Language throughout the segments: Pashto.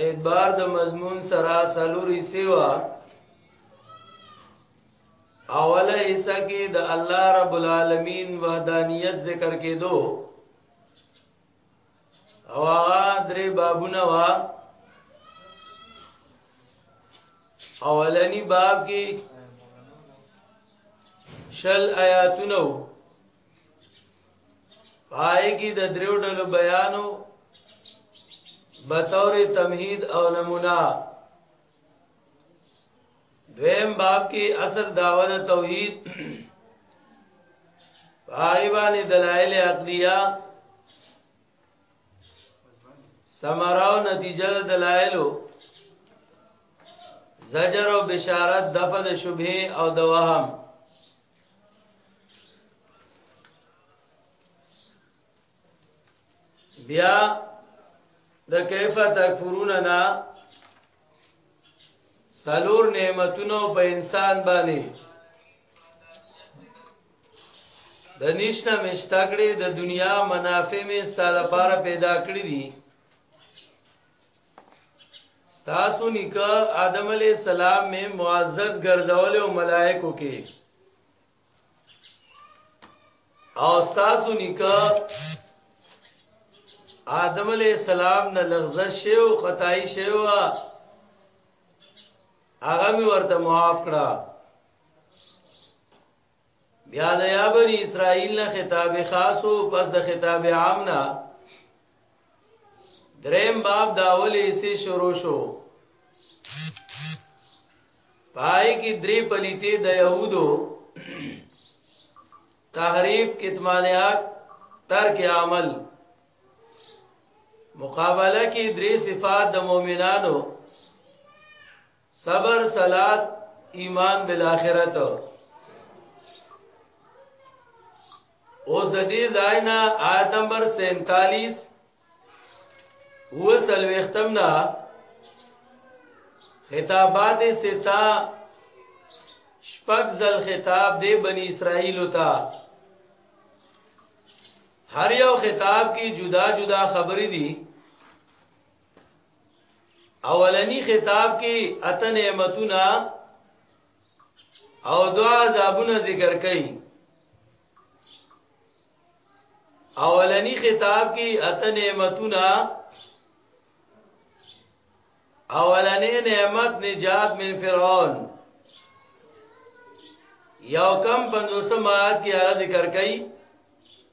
اعتبار د مضمون سره سلوري سیوا اوله حصہ کې د الله رب العالمین وحدانیت ذکر کېدو او هغه درې بابونه وا اولنی باب کې شل آیاتونه پای کې د دریو ډلو بیانو بطور تمهید او نمونه دویم باب کې اصل داوه د توحید پای باندې دلایل عقلیه ثمره او نتیجه د دلایلو زجر او بشارت دفع د شبهه او د وهم بیا د کیف تکفرون نا سلور نعمتونو په انسان باندې د نشنا مشتاګړې د دنیا منافع می ستاله لپاره پیدا کړې دي تاسو نیکه آدم علی السلام می معزز ګرځول او ملائکو کې او تاسو نیکه آدم علی السلام نه لغزش شو خدای شو هغه می ورته معاف کړه بیا د یا بنی اسرائیل نه خطاب خاصو پس د خطاب عام نه دریم باب دا اولی سی شروع شو پای کی دری پلیتی د یهودو تحریف کتمان حق ترک عمل مقابله کی دری صفات د مؤمنانو صبر صلات ایمان بالاخره ته اوس د دې ځای نه آیت نمبر 47 هو سلوختم نه خطابات ستا شپږ ځل خطاب دی بنی اسرائیل ته هر یو خطاب کې جدا جدا خبرې دي اولنی خطاب کې اته نعمتونه او دعا عذابونه ذکر کړي اولنی خطاب کې اته نعمتونه اولنې نعمت نجات من فرعون یو کم 500 آیات کې هغه ذکر کړي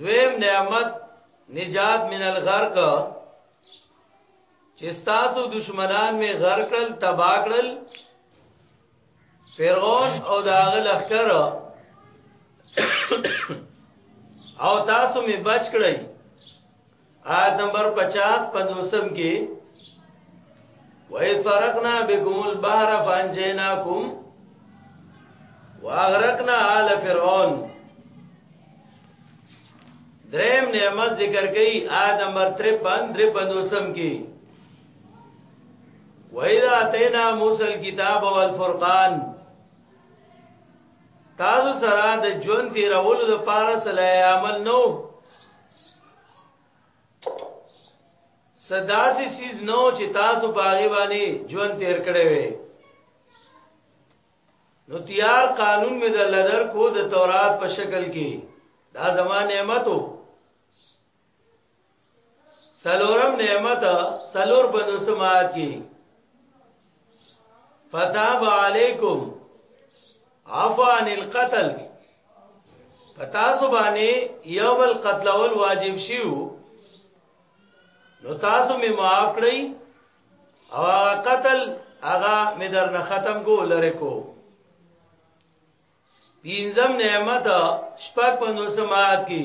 دویم نعمت نجات من الغرق چې تاسو دشمنان می غرق کړل تبا کړل فرعون او داغه لخر او تاسو می بچ کړئ آیت نمبر 50 پنځوسم کې وای فرقنا بكم البحر فانجيناكم واغرقنا آل فرعون دریم نعمت ذکر کئی آیت نمبر 53 در پنځوسم کې وَإِذَا أَتَيْنَا مُوسَى الْكِتَابَ وَالْفُرْقَانَ تاسو سره د ژوند تیرولو لپاره صلاح عمل نو سداسي سیز نو چې تاسو باغی باندې ژوند تیر کړی وي نو تیار قانون می د لدر کو د تورات په شکل کې دا زما نعمتو سلورم نعمت سلور بنو سماعت کی فتاب علیکم عفان القتل پتا سبانی یو بل قتل اول واجب شیو نو تاسو می معاف کړی او قتل هغه می در نه ختم کو لره کو پینځم نعمت شپږ پندوسم آیات کې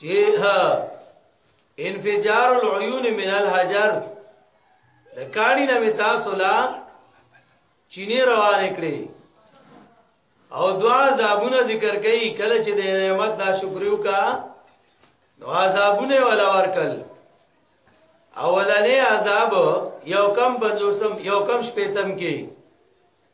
چې ها انفجار العيون من الحجر د کاڼي نه تاسو لا چینه روان کړي او دعا زابونه ذکر کوي کله چې د نعمت دا شکریو کا دعا زابونه ولا ورکل اولنې عذاب یو کم بنځوسم یو کم شپېتم کې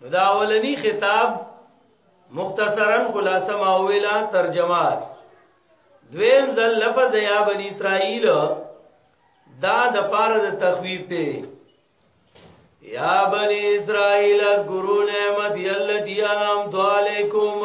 نو دا اولنی خطاب مختصرا خلاصه ما ویلا ترجمه دویم ځل لفظ یا بنی اسرائیل دا د پاره د تخویف ته یا بنی اسرائیل اذکروا نعمت یلتی انعمت علیکم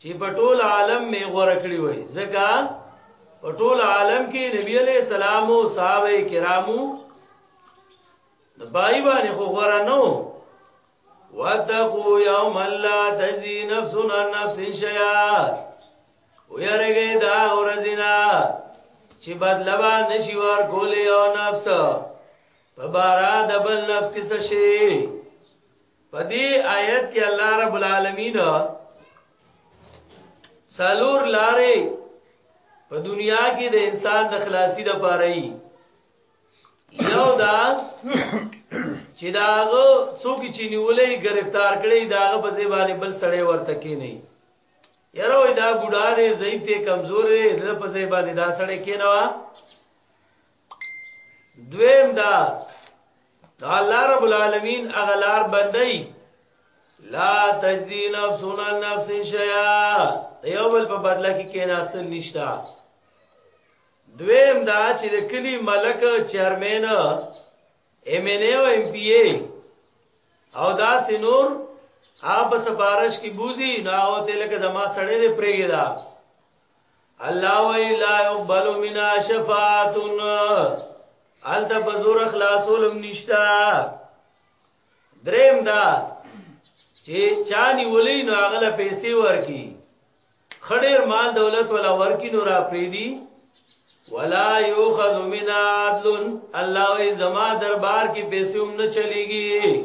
چې په ټول عالم می غوړه کړی وای ځکه په ټول عالم کې نبی علی السلام او صحابه کرامو د بای باندې خو غوړه نو واتقوا یوم لا تجزی نفس عن نفس شیئا ویرګه دا ورځینا چې بدلوا نشي ور کولې او نفس په بارا د بل نفس کې څه شي په دې آیت کې الله رب العالمین سالور لارې په دنیا کې د انسان د خلاصي د پاره یي یو دا چې داغه څوک چې نیولې گرفتار کړي داغه په ځای باندې بل سړی ورته کې نه یره وای دا ګډا دې ضعیف ته کمزور دې د په ځای باندې دا سړی کې نه وا دویم دا دا الله رب العالمین اغلار بندي لا تجزی نفس عن نفس شیئا یو بل په بدله کې کیناستل نشتا دویم دا چې د کلی ملک چیرمن ایم ان ای او ایم پی ای او دا سينور هغه سفارش کی بوزي نو هغه ته لکه زما سړی دی پرېګی دا الله وی لا يقبل منا شفاعتن انت بزور خلاصولم نشتا دریم دا چې چانی ولې نو هغه پیسې ورکی خډیر مال دولت ولا ورکی نو را پریدي ولا یوخذ من عدل الله وی زما دربار کې پیسې هم نه چلیږي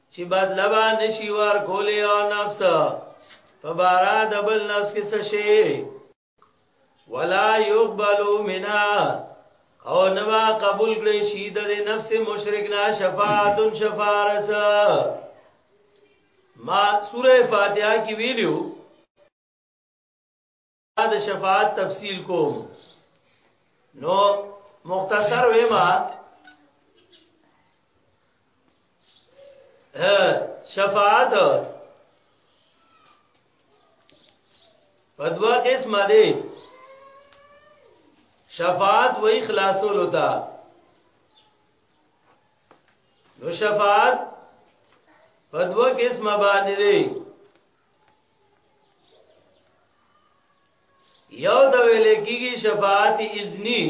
چې بدله به نشي ور کولې او نفس په بارا د بل نفس کې څه شي ولا يقبلوا منا او نوا قبول کړي شي د نفس مشرک نه شفاعت شفارس ما سوره فاتحه کې ویلو دا د شفاعت تفصیل کوم نو مختصر وېما شفاعت په دوا قسمه دي شفاعت و اخلاصول وتا نو شفاعت په دوا قسمه باندې یو د ویل کېږي شفاعت اذنی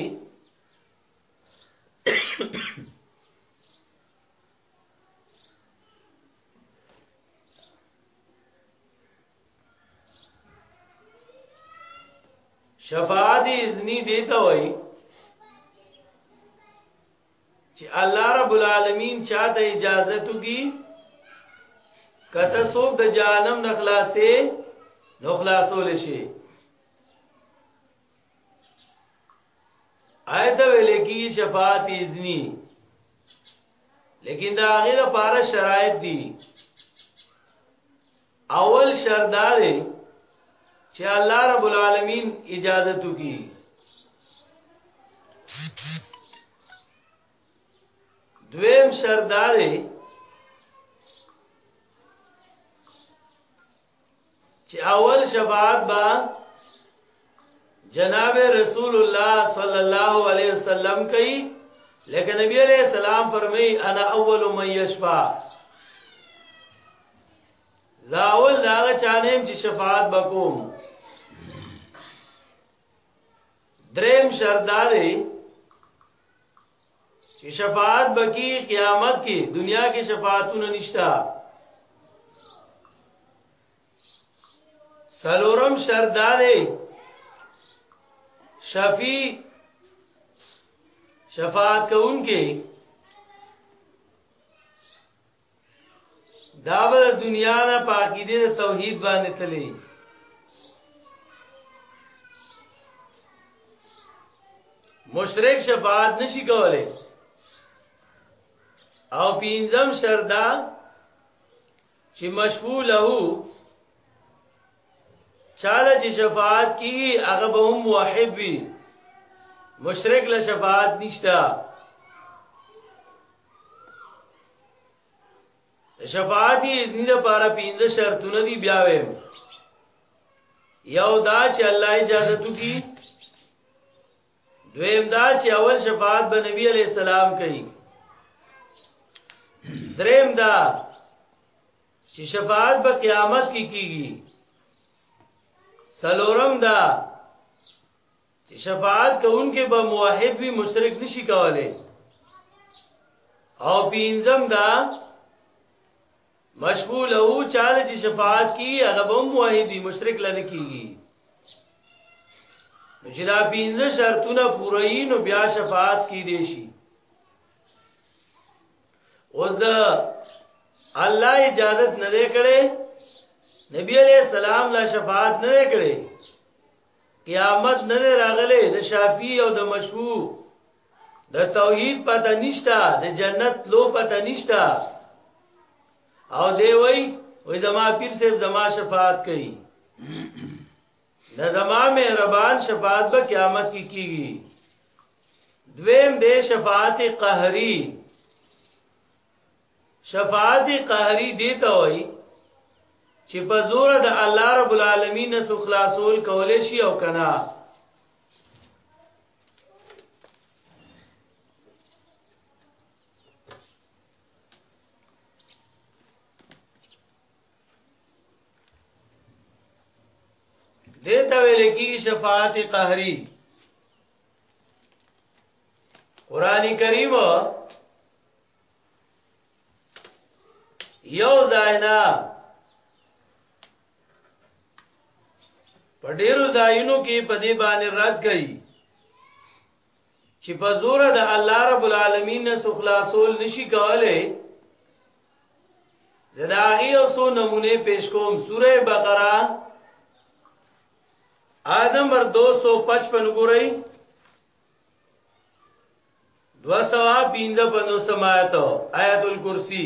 شفاعت اذنی دیتا وای چې الله رب العالمین چاته اجازه تو کی کته څوک د جهنم نه خلاصې نو خلاصول شي آیت ویل کی شفاعت اذنی لیکن دا هغه لپاره شرایط دي اول شرط دا دی چې الله رب العالمین اجازه تو کی دویم شرط دا دی چې اول شفاعت به جناب رسول الله صلی الله علیه وسلم کوي لکه نبی علیہ السلام فرمای انا اول من یشفع دا اول دا چانیم چې شفاعت بکوم دریم شرط دا دی چې شفاعت بکی قیامت کې دنیا کې شفاعتونه نشتا سلورم شرط دا دی شفیع شفاعت کون کې دا به دنیا نه پاکی دي توحید باندې تللی مشرک شفاعت نشي کولای او پینځم شردا چې مشفوله چاله چې شفاعت کیږي هغه به هم واحد وي مشرک له شفاعت نشته شفاعت یې اذن لپاره پنځه شرطونه دي بیا وایم یو دا چې الله اجازه تو کی دویم دا چې اول شفاعت به نبی علی السلام کوي دریم دا چې شفاعت به قیامت کې کی کیږي سلورم دا چې شفاعت کوونکې به موحد وي مشرک نشي کولای او پینځم دا مشفوع له چاله چې شفاعت کی هغه به موحد وي مشرک لنه کیږي چې دا پینځه شرطونه پوره یې نو بیا شفاعت کی دی شي اوس دا الله اجازه نه کړي نبی علیہ السلام لا شفاعت نه کړي قیامت نه راغله د شافعی او د مشهور د توحید پته نشتا د جنت لو پته نشتا او دی وای وای زما پیر صاحب زما شفاعت کوي دا زما مهربان شفاعت به قیامت کې کیږي دویم دې شفاعت قهری شفاعت قهری دی ته وای چې په زور د الله رب العالمین سو خلاصول کولې شي او کنا دیتا ویل کی شفاعت قهری قران کریم یو زاینا په ډیرو ځایونو کې په دې باندې رد کوي چې په زور د الله رب العالمین نه سو خلاصول نشي کولای زداغي او سو نمونه پیش کوم سوره بقره آیت نمبر 255 ګورئ دو سوا پینځه پنځه سمایت آیت الکرسی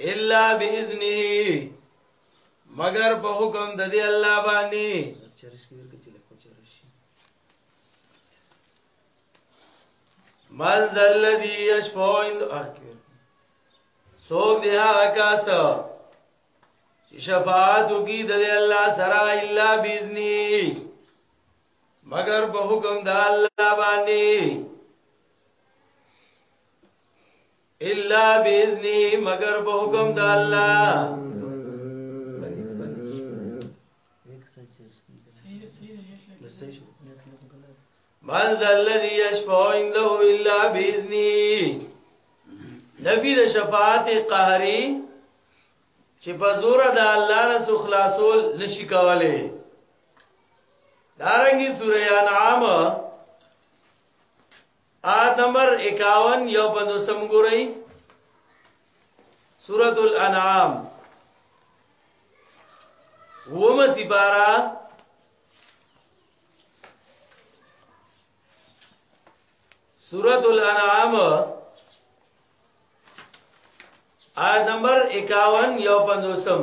الا باذنه مگر په حکم د دې الله باندې مال ذلذي يشفو عند احكم سوق دي هغه کاس چې شفاعت وکي د الله سره الا باذنه مگر په حکم د الله باندې الا باذنی مگر په حکم د الله من ذا الذي يشفع عنده الا باذنه نبی د شفاعت قهری چې په زور د الله نه سو خلاصول نشي کوله دارنګي سوره انعام آیت نمبر 51 یو پندو سم ګورئ سورۃ الانعام ومه سپارا سورۃ الانعام آیت نمبر 51 یو پندو سم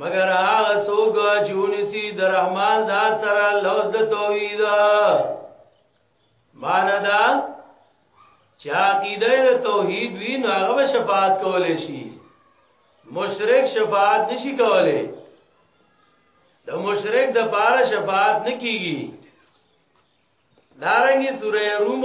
مگر هغه څوک چې ونسی د رحمان ذات سره لوز د توحید معنا دا چې عقیده د توحید وی نو هغه شفاعت کولې شي مشرک شفاعت نشي کولې د مشرک د پاره شفاعت نکېږي دارنګي سوره روم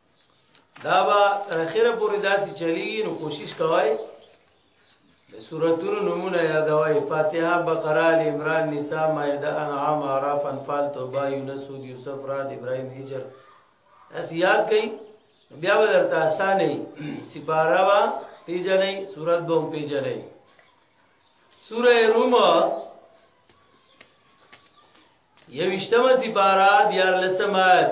دا به تر اخره پورې داسې چلیږي نو کوشش کوئ د سوراتونو نمونه یادوي فاتحه بقره ال عمران نساء مائده انعام اعراف انفال توبه یونس هود یوسف راد ابراهیم هجر اس یاد کئ بیا به درته اسانه سپاره وا پیجنې سورات به پیجنې سوره روم یوشتمه سپاره دیار لسمات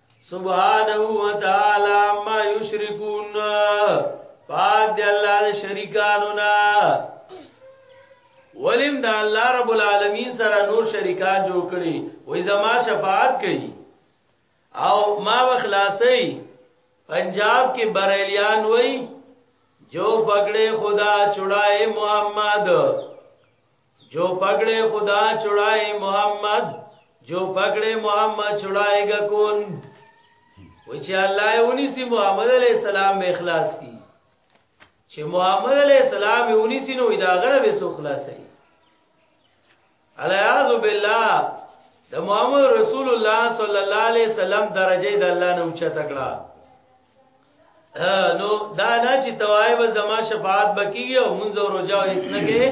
سبحانه و تعالی ما یشرکون پاک دی الله د شریکانو نه ولیم دا الله رب العالمین سره نور شریکان جوړ کړي وې زما شفاعت کوي او ما وخلاصي پنجاب کې بریلیان وای جو پکړې خدا چړای محمد جو پکڑے خدا چڑائے محمد جو پکڑے محمد چڑائے گا کون وی چې الله اونی سی محمد علی السلام به اخلاص کی چې محمد علی السلام اونی سی نو دا غره به سو خلاصي الیاذ بالله د محمد رسول الله صلی الله علیه وسلم درجه د الله نه اوچا تکړه نو دا نه چې توایب زما شفاعت بکیږي او مونږ ورجاو هیڅ نه کې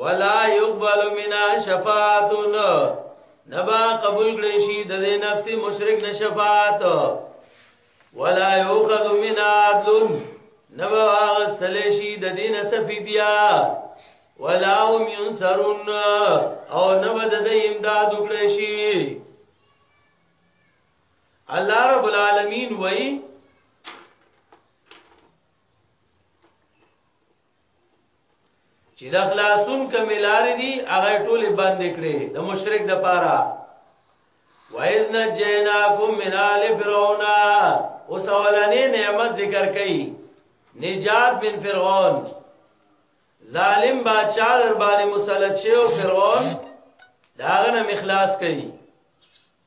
ولا يقبل منا شفاعتن نبا قبول کړي شي د نفس مشرک نه شفاعت ولا يؤخذ منا عدل نبا غسل شي د دین سفیدیا ولا هم ينصرون او نبا د امداد کړي شي الله رب العالمین وای چې د خلاصون کملار دي هغه ټوله بند کړي د مشرک د پاره وایز نه جناکم من آل فرعون او سوالنی نعمت ذکر کړي نجات من فرعون ظالم بادشاہ در باندې مسلط شوی فرعون داغه نه مخلاص کړي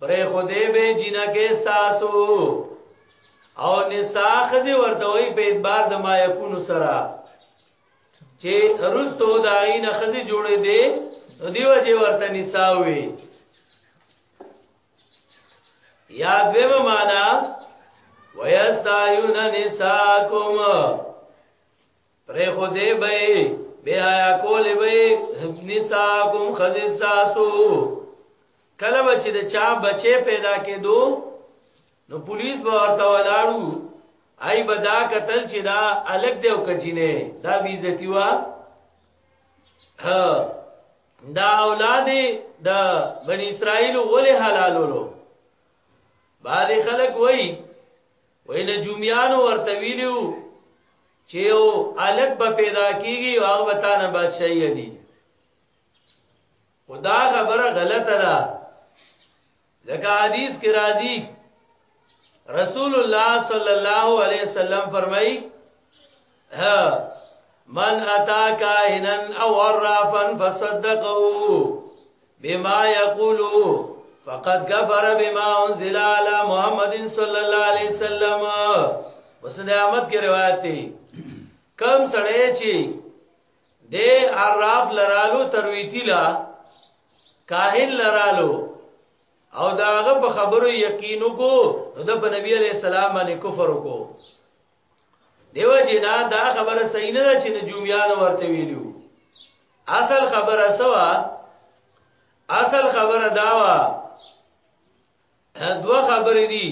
پرې خو دې به جنکه تاسو او نساء خزي ورته وي په اعتبار د ما يكون سرا چې رستو دای نه خزي جوړې دي نو دیو چې ورته نساء وي یا دیو معنا ويستایون نساءکم پرې خو دې به بیا یا کول به نساکم خزستاسو کله بچ د چا بچي پیدا کېدو نو پولیس به ورته ولاړو ای بدا قتل چې دا الګ دیو کچینه دا بیزتی وا دا اولاد د بنی اسرائیل ولې حلالولو بعضی خلک وایي وای نجومیانو ورته ویلو چې یو الګ به پیدا کیږي او هغه وتا نه بادشاہي یادي خدا خبره غلطه ده ځکه حدیث کې راځي رسول الله صلی الله علیه وسلم فرمایي من اتا کاهنن او عرافن فصدقو بما یقولو فقد کفر بما انزل على محمد صلی اللہ علیہ وسلم مسند احمد کی روایت تی کم سڑے چی دے عراف لرالو ترویتی لا کاهن لرالو او داغه په خبرو یقینو کو د نبی علیہ السلام باندې کفر کو دیو جنا دا خبره صحیح نه ده چې نجومیان ورته ویلو اصل خبره سوا اصل خبره داوا دوا خبرې دي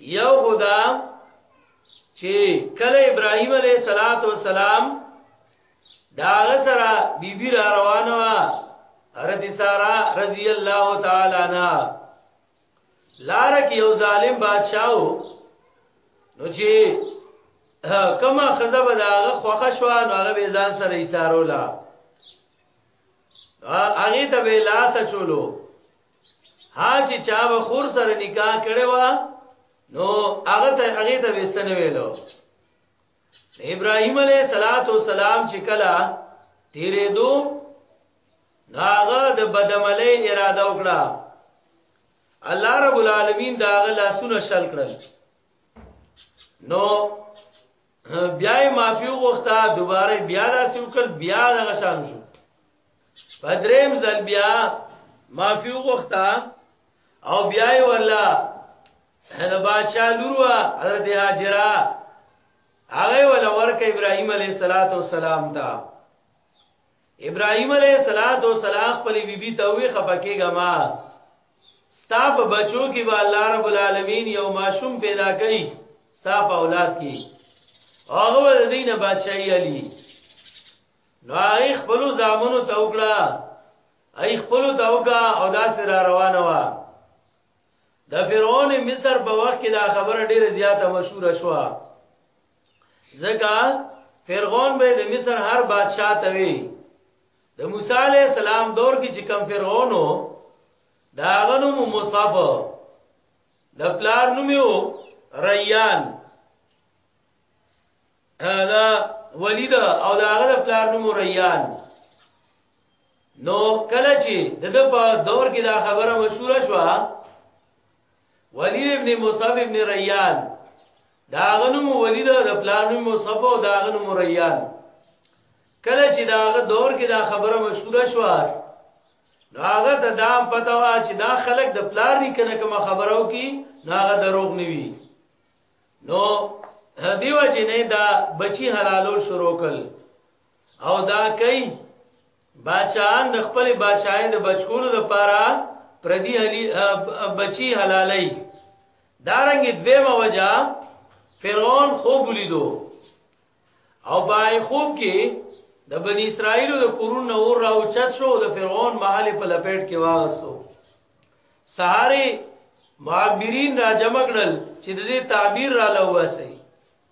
یو خدا چې کله ابراهيم عليه صلوات و سلام دا سره بیبي را روانه وا رضی سارا رضی الله تعالی عنها لار کې یو ظالم بادشاہ نو چې کما خزه به داغه خوخه شو نو هغه به ځان سره ایثارو لا هغه ته به لاس چولو ها چې چا به خور سره نکاح کړي وا نو هغه ته هغه ته وسنه ویلو ابراهيم عليه صلوات و سلام چې کله تیرې دو داغه د بدعملۍ اراده وکړه الله رب العالمین داغه لاسونه شل کړل نو بیا معافی وغوښته دوباره بیا داسې وکړ بیا دغه شان شو پدریم ځل بیا معافی وغوښته او بیا ولا دا بادشاہ لوروا حضرت هاجرہ هغه ولا ورکه ابراهيم عليه صلوات و سلام تا ابراهيم عليه صلوات و سلام خپل بيبي ته وي خپکیګه ما ستا په بچو کې به الله رب العالمین یو ماشوم پیدا کړي ستا په اولاد کې هغه ول دین بادشاہي علی نو هغه خپل زامنو توکړه ای خپل توګه او داسې را روانه و د فرعون مصر په وخت کې دا خبره ډیره زیاته مشهوره شوه ځکه فرعون به د مصر هر بادشاہ ته وی د موسی علی السلام دور کې چې کم فرعون وو دا غنو مصطف د پلار نوم یو ریان دا ولید او دا غره پلار نوم ریان نو کله چې د د په دور کې دا خبره مشهوره شو ولید ابن مصعب ابن ریان دا غنوم ولید د پلانو مصعب او دا غنوم ریان کله چې دا غ دور کې دا خبره مشهوره شو نو هغه د دام پتا وا چې دا خلک د پلار نه کنه کوم خبرو کې ناغه دروغ نیوي نو دیو جنې دا بچی حلالو شروع کړ او دا کوي بچان د خپل بچای د بچکولو د پاره پردي هلی بچي حلالي دارنګ دویمه وجہ فرعون خوب لیدو او پای خوب کې د بنی اسرائیل د قرون نور راو چت شو د فرعون محل په لپیټ کې واغستو سهاري معبرین را جمع کړل چې د دې تعبیر را لواسي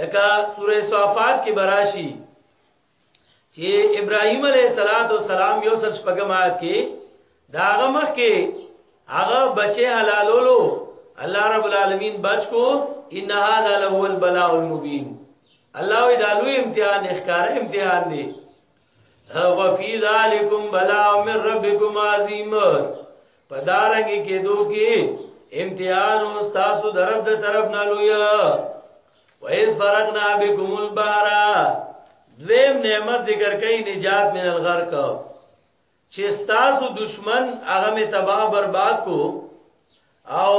لکه سوره صافات کې براشي چې ابراهيم عليه صلوات و سلام یو سل شپږم آیت کې دا غمخ کې هغه بچي حلالولو الله رب العالمین بچ کو ان هذا له البلاء المبين الله وی دا لوی امتحان ښکار امتحان دی وفي ذالکم بلاء من ربکم عظیم پدارنګ کې دو کې امتحان استاسو درب د طرف نه لویا وایس فرقنا بكم البحر دویم نعمت ذکر کوي نجات من الغرق چې استاسو دشمن هغه می تباہ برباد کو او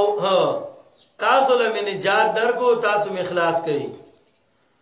تاسو لمه نجات درکو تاسو می خلاص کړي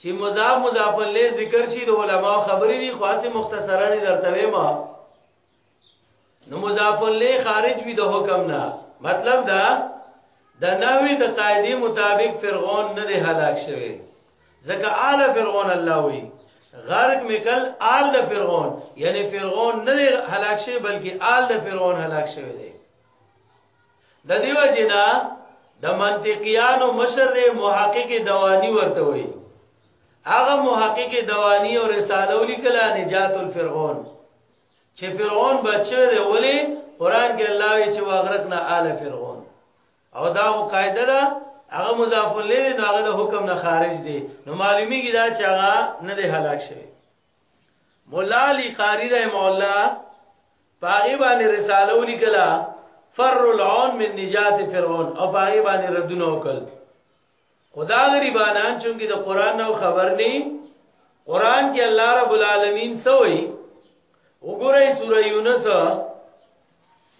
چې مضاف مضاف له ذکر شي د علما خبرې دي خاصه مختصرا دي درته ما نو مضاف له خارج وي د حکم نه مطلب دا د نوې د قاعده مطابق فرعون نه دی هلاک شوی ځکه آل فرعون الله وی غرق مکل آل د فرعون یعنی فرعون نه دی هلاک شوی بلکې آل د فرعون هلاک شوی دی د دیو جنا د منطقيانو مشر دی محقق دوانی ورته وي هغه محقق دوانی او رساله ولیکلا نجات الفرعون چې فرعون بچو دی ولی قران کې الله وی چې واغرقنا آل فرعون او دا قاعده ده هغه مضاف الیه نه هغه د حکم نه خارج دی نو معلومیږي دا چې هغه نه دی هلاک شوی مولا علی قاری رحم الله پاغي باندې رساله ولیکلا فر العون من نجات فرعون او پاغي باندې ردونه وکړ خدا غریبانان چونګې د قران نو خبر نه قران کې الله رب العالمین سوئی وګورئ سوره یونس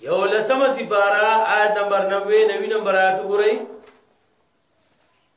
یو لسمه سپارا آیت نمبر 90 نوی نمبر آیت وګورئ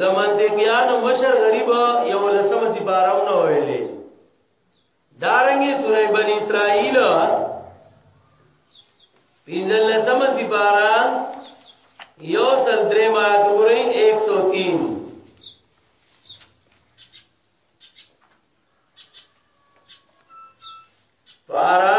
د منطقيانو مشر غریب یو لسمه سپاره نه ویلې دارنګي سورې بني اسرائیل پینځل لسمه سپاره یو سل درې ما پورې 103 فارا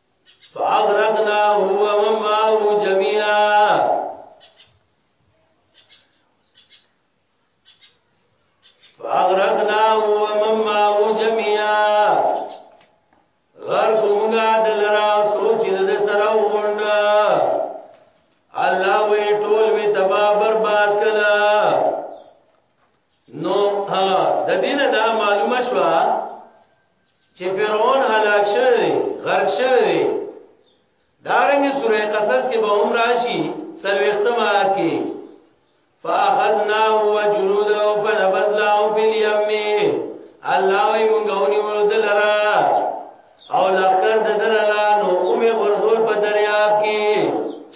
فاغرقنا هو ومن معه جميعا فاغرقنا هو ومن معه جميعا غرق موږ دلرا سوچ دې سره وونډه الله وې ټول وی تبا برباد کړه نو ها د دینه دا معلومه شوه چې فرعون هلاک شوی دی غرق شوی دی دارنګ سورې قصص کې به عمر راشي سلوختم آیات کې فاخذناه وجنوده فنبذناه في اليم الله وي مونږ ونیول دلرا او لخر د دلرا نو اومه غرزول په دریاب کې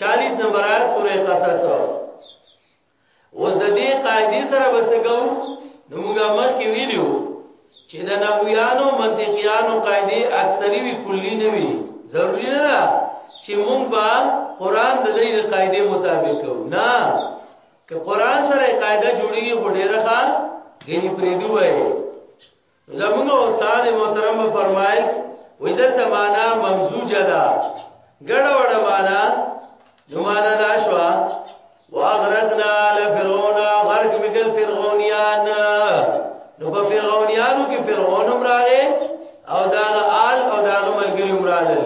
40 نمبر آیات سورې قصص اوس د دې قاعده سره وسګو نو موږ مخکې ویلو چې د نحویانو منطقیانو قاعده اکثری وی کلی نه وی ضروری نه ده چې موږ با قران د دې قاعده مطابق کو نه که قران سره قاعده جوړیږي خو ډیره ښه غنی پریدو وای زمونږ استاد محترم فرمایل وې دلته معنا ممزوجه ده ګډه وډه معنا نو معنا دا شو واغرقنا لفرعون غرق مکل فرعونیان نو په فرعونیانو کې فرعون هم راغی او دا آل او دا ملګری هم راغی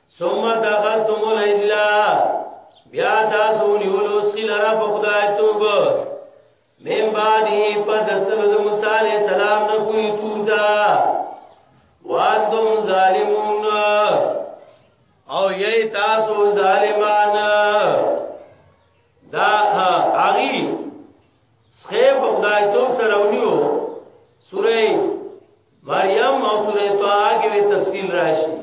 ثم تخذتم العجل بیا تاسو نیولو سخلرا په خدای توب من بعده پدتل د موسی علی السلام نه کوی توتا وانتم ظالمون او یی تاسو ظالمان دا هغه سخه په خدای توب سره ونیو سوره مریم او سورې طه کې به تفصیل راشي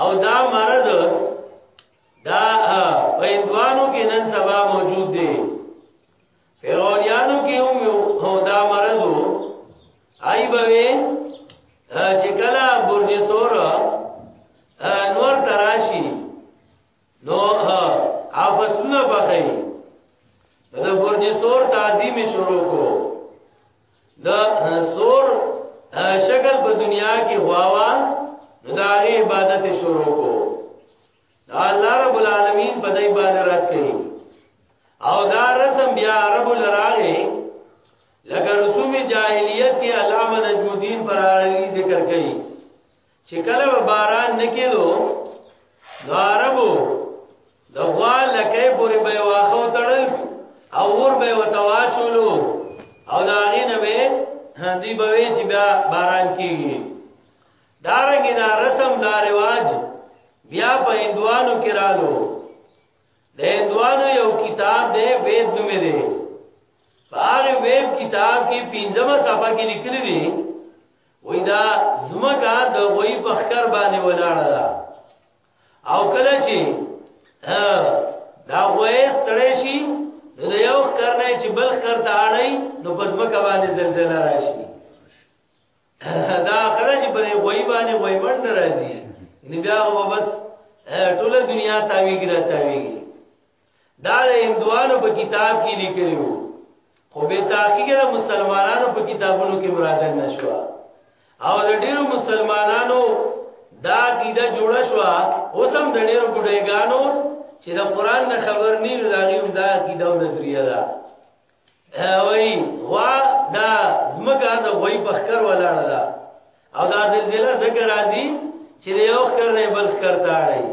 او دا مرض دا په اندوانو کې نن سبا موجود دی فرعونانو کې هم یو دا مرض وو آی به چې کله برج سور نور تراشی نو افسنا بخی دا برجی سور تعظیم شروع کو دا سور شکل په دنیا کې هواوا دا غي عبادت شروع کو دا الله رب العالمین په دې باندې رات کړي او دا رسم بیا عرب لراغه لکه رسوم جاهلیت کې علامه نجم الدین پر اړه ذکر کړي چې کله به باران نکېدو نو عربو د غوا لکې پورې به واخو تړل او ور به وتوا چولو او دا غینه به دی به چې بیا باران کیږي دارنګ دا رسم دا رواج بیا په اندوانو کې رالو د اندوانو یو کتاب دی وید نوم دی په هغه وید کتاب کې پنځمه صفحه کې لیکل دي وای دا زمکا د غوی په خکر باندې ولاړه ده او کله چې دا غوی ستړی شي نو د یو خکر نه چې بل خکر ته اړای نو په زمکا باندې زلزلہ راشي دا کله چې په غوی باندې غوی منډ راځي ان بیا هو بس ټول دنیا تاویږي را تاویږي دا د هندوانو په کتاب کې لیکلی وو خو به تحقیق د مسلمانانو په کتابونو کې مرادن نشو او د ډیرو مسلمانانو دا عقیده جوړه شو اوس هم د ډیرو ګډېګانو چې د قران نه خبر نه لري دا عقیده او نظریه ده وای غوا دا زمګه د غوي بخکر ولاړه ده او دا زلزلہ زګر راځي چې یو خر نه بل خر تاړي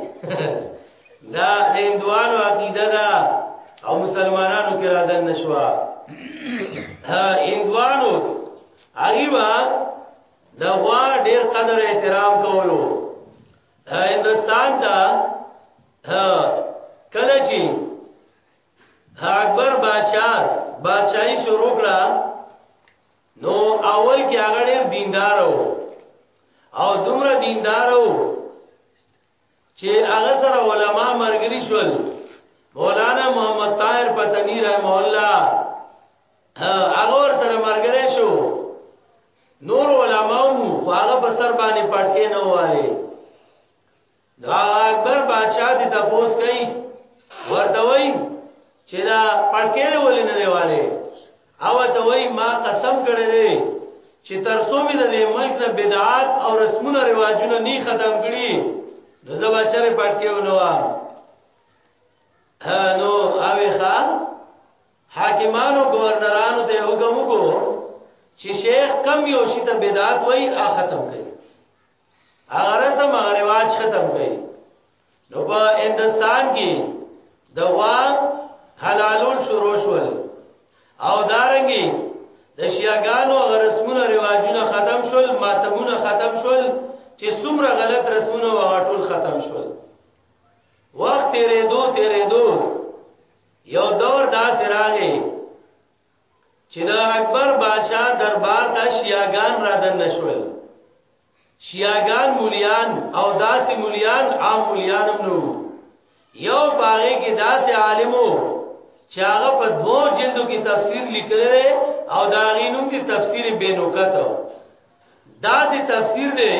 دا د هندوانو عقیده ده او مسلمانانو کې را دن نشوا ها هندوانو هغه د غوا ډیر قدر احترام کولو هندستان ته کله چې اکبر بادشاہ بادشاہي شروع کړه نو اول کې هغه ډېر دیندار وو او دومره دیندار وو چې هغه سره علما مرګري شول مولانا محمد طاهر پتنی رحم الله هغه ور سره مرګري شو نور علما مو هغه په سر باندې پټکې نه واره دا اکبر بادشاہ دې تپوس کوي ورته وایي چې دا پړکې ولې نه دیواله او ته وایي ما قسم کړی دی چې تر څو مې د دې ملک نه بدعات او رسمونه رواجونه نه ختم کړي نو زما چرې پړکې ونوا نو اوی خان حاکمانو گورنرانو ته حکم وکړو چې شیخ کم یو شي ته بدعات وایي اختم کړي هغه رسم هغه رواج ختم کړي نو په هندستان کې د غوام حلالول شروع شول او دارنګي د شیعاګانو هغه رسمونه رواجونه ختم شول ماتمونه ختم شول چې څومره غلط رسمونه هغه ټول ختم شول وخت تیرې دو تیرې دو یو دور داسې راغی چې د اکبر بادشاہ دربار ته شیاغان را دن نشول شیاغان مولیان او داسې مولیان عام مولیان هم نو یو باغې کې داسې عالمو چې هغه په دوو جلدو کې تفسیر لیکلی او دا غینوم دی تفسیر بینوکت دا سی تفسیر دی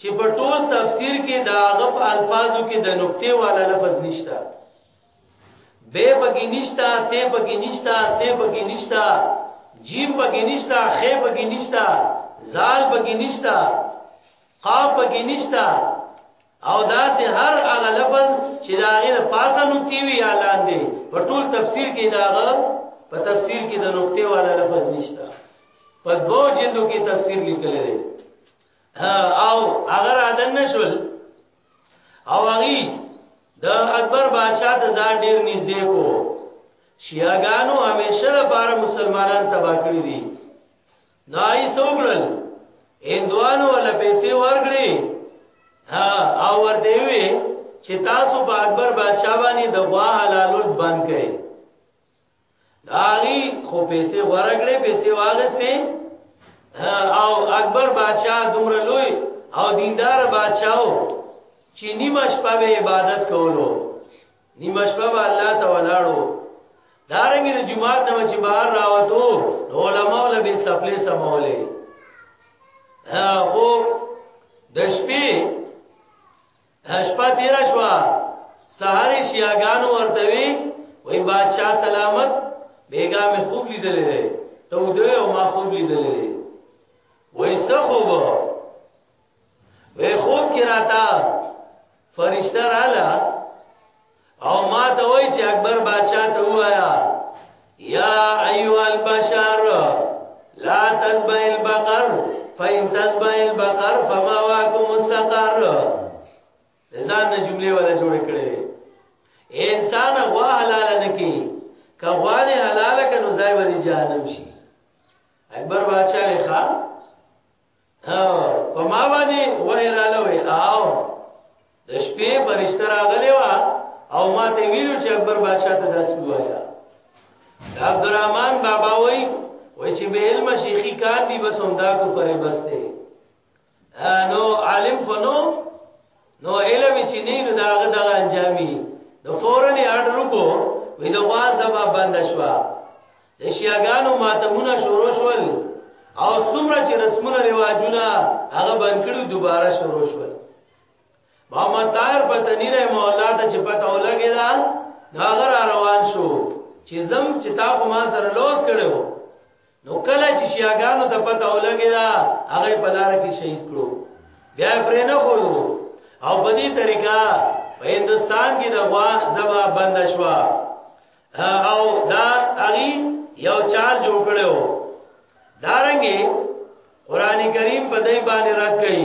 چې په ټول تفسیر کې دا غف الفاظو کې د نقطې والا لفظ نشته بے بگی نشتا تے بگی نشتا سے بگی نشتا جیم بگی نشتا خے بگی نشتا زال بگی نشتا قاف بگی نشتا او دا سه هر هغه لفظ چې دا غیر پاسه نقطې وی یا لاندې په ټول تفسیر کې دا غو په تفسیر کې د نقطې والا لفظ نشتا په دوو جلدو کې تفسیر لیکل لري او اگر اذن نشول او هغه د اکبر بادشاہ ته ځان ډیر نږدې کو شیعاګانو همیشه لپاره مسلمانان تبا کړی دي دای سوګړل هندوانو ولا پیسې ورګړي ها او ورته وی چې تاسو په اکبر بادشاہ باندې د غوا حلالول بند کړئ داغي خو پیسې ورګړې پیسې واغستې او اکبر بادشاہ دومره لوی او دیندار بادشاہ چې نیمه شپه به عبادت کولو نیمه شپه به الله ته ولاړو دارنګې د جمعات نه چې بهر راوتو علماء له به سپلې سمولې او د شپې شپه تیر شو سحر شیاګانو ورته وی وای بادشاہ سلامت بیگا می خوب لیدلې ده ته ودې او ما خوب لیدلې وای څه خوب وای خوب کې راته فرشتہ رااله او ما ته وای چې اکبر بادشاہ ته وایا یا ایو البشر لا تذبح البقر فإن تذبح البقر فما واكم السقر ځان نه جملې ولا جوړ کړې انسان غوا حلال نه کی کغوا نه حلال کنو ځای باندې جهنم شي اکبر بادشاہ ښا په ما باندې وایراله وي او د شپې پرشتہ راغلی و او ما ته ویلو چې اکبر بادشاہ ته داسې وایا عبدالرحمن بابا وای وای چې به علم شیخی کار دی بس هم دا کو پرې بسته نو عالم فنو نو علم چې نه نو دا هغه د انجامي د فورن آرډر کو وې د واز زما بند شو د شیاګانو ماتمونه شروع شول او څومره چې رسمونه رواجونه هغه بند کړو دوباره شروع شول محمد طاهر پتنی رحم الله ته چې پته ولګی دا هغه روان شو چې زم چې تا په ما سره لوس کړو نو کله چې شیاګانو ته پته ولګی دا هغه په لار کې شهید کړو بیا پرې نه خورو او په دې طریقه په هندستان کې د غوا زبا بند شوا او دا اغي یو چال جوړ کړو دارنګي قران کریم په دې باندې رات کړي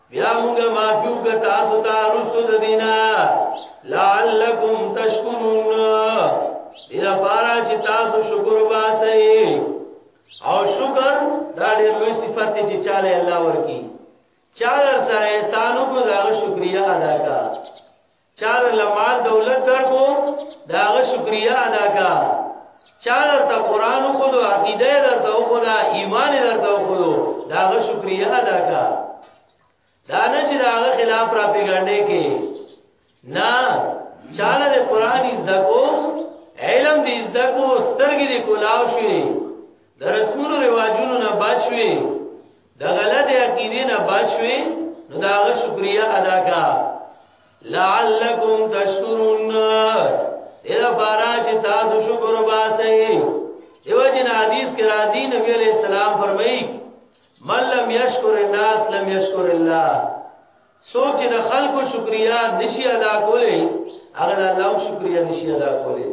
بیا موږ معافي وکړه تاسو ته رسو د دینا لعلکم تشکرون دې لپاره چې تاسو شکر وباسئ او شکر دا ډېر لوی صفت دی چې چاله الله ورکی چا در سره احسانو کو دا شکریا ادا کا چار لمال دولت درکو داغه شکریا ادا کا چار ته قران خو د عقیده درته خو دا ایمان درته خو داغه شکریا ادا کا دا نه چې داغه خلاف پروپاګاندا کې نه چاله د قران زکو علم دې زکو سترګې دې کولاو شي د رسمونو رواجونو نه بچوي دا غلط عقیده نه بچوي نو دا شکریا ادا کا لعلکم تشکرون اذا فراج تاسو شکر باسئ دیو جن حدیث کې راځي نبی علیہ السلام فرمایي من لم یشکر الناس لم یشکر الله سوچ چې د خلکو شکریا نشي ادا کولې هغه د الله شکریا نشي ادا کولې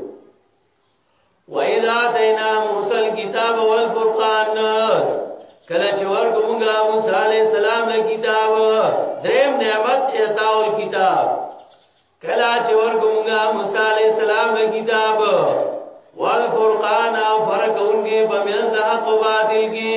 وَإِذَا آتَيْنَا مُوسَى الْكِتَابَ وَالْفُرْقَانَ کله چې ورکو موږ موسی عليه السلام له کتاب دریم نعمت اعطاء الكتاب کله چې ورکو موږ موسی عليه السلام له کتاب والفرقان فرقونګه بمن حق باطل کې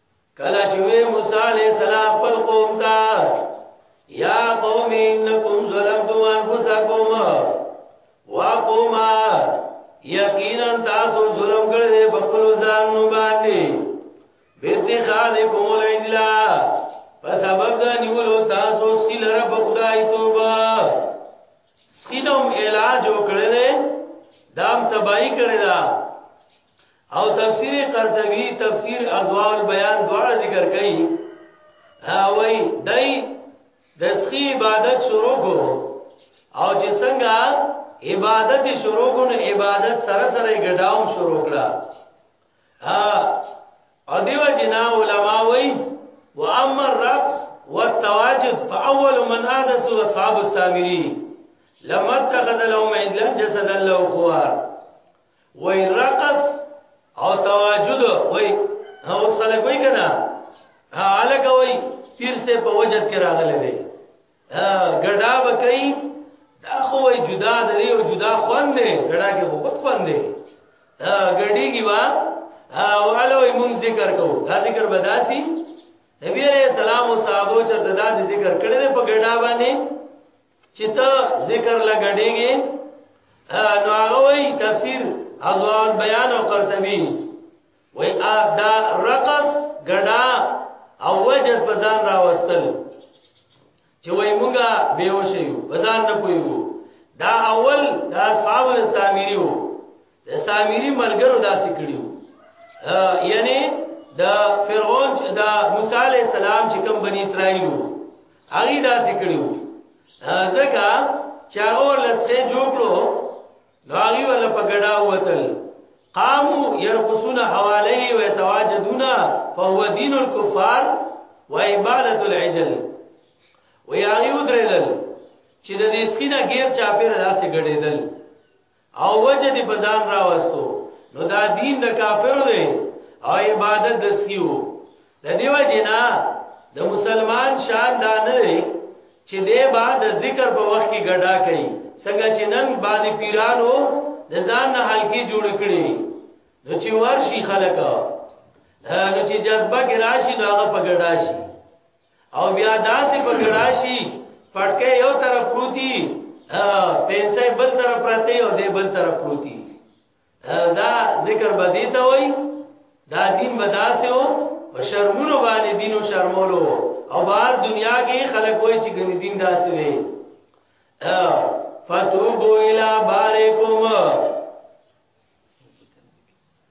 کله چې وې موسی عليه السلام خپل قوم ته یا قوم انکم ظلمتم انفسکم وا قوم یقینا تاسو ظلم کړی په خپل ځانونو باندې بیرته خاله کوم الا په سبب د نیولو تاسو سیل رب خدای توبه سینم علاج وکړل دام تبای کړی دا او تفسیر قرطبی تفسیر ازوار بیان دواړه ذکر کړي هاوی دای د سخی عبادت شروع کو او چې څنګه عبادت شروع کو نو عبادت سره سره ګډاوم شروع کړه ها او دیو جنا علماء وای و اما الرقص والتواجد فاول من حدث اصحاب السامری لما اتخذ لهم عجلا جسدا له خوار وای رقص او تواجد وای او سره کوي کنه هاله کوي پیر سے په وجد کې راغله دی ګډا بکئی دا خو وای جدا دی او جدا خوان دی ګډا کې خو پت خوان دی ګډی کی وا او الوی مون ذکر کو دا ذکر بداسي نبی علیہ السلام او صحابه چرته دا ذکر کړل په ګډا باندې چې ته ذکر لګړېږي نو هغه وایي تفسیر اضوال بیان او قرطبي وای ا دا رقص ګډا او وجد بزان راوستل چې وای مونږه بیوش یو بزان نه پویو دا اول دا صاحب سامری وو د سامری ملګرو داسې کړیو یعنی د فرعون د موسی علی السلام چې کوم بنی اسرائیل وو هغه داسې کړیو ځکه چې هغه لسه جوړ کړو نو هغه ول په ګډا وتل قامو يرقصون حواله ويتواجدون فهو دين الكفار وعباده العجل وياغي ودرېدل چې د دې سکینه غیر چاپیر داسې ګډېدل او وجه دی په ځان راوستو نو دا دین د کافر دی او عبادت د سکیو د دیو جنا د مسلمان شان دا نه دی چې دی با د ذکر په وخت کې ګډا کوي څنګه چې نن باندې پیرانو د ځان نه حلقې جوړ کړي نو چې ورشي خلک نو چې جذبه کې راشي نو هغه په ګډا شي او بیا داسې بګړاشي پټکې یو طرف پروتي پنځه بل طرف پرته او دې بل طرف پروتي دا ذکر بدی ته وای دا دین بداسه او شرمونو باندې دینو شرمولو او بار دنیا کې خلک وای چې ګنې دین داسې دی فتوبو الی بارکم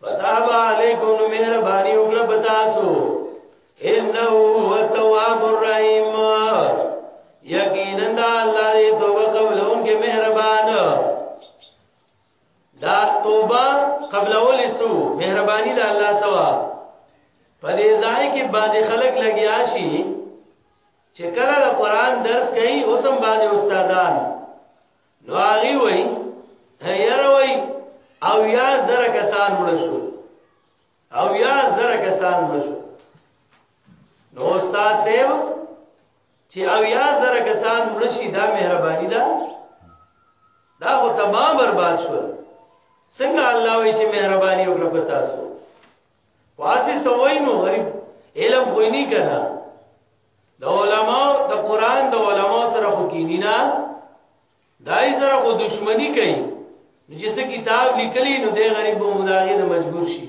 فتاب علیکم نو مهرباني وکړه پتا سو انه هو التواب الرحیم یقینا الله دې توبه قبلون کې مهربان دا توبه قبل اول سو مهرباني ده الله سوا په دې ځای کې بعضي خلک لګیا شي چې کله د قران درس کوي اوسم بعضي استادان نو هغه وای هيره وای او یا زره کسان ورسو او یا زره کسان ورسو نو استاد سیو چې او یا زره کسان ورشي دا مهرباني ده دا خو تمام برباد شو څنګه الله وی چې مهرباني وکړه په تاسو واسي سوینو غریب علم کوئی نه کنا د علماء د قران د علماء سره خو کینی نه دای سره خو دشمنی کوي نو چې څه کتاب لیکلی نو د غریب او مداغی نه مجبور شي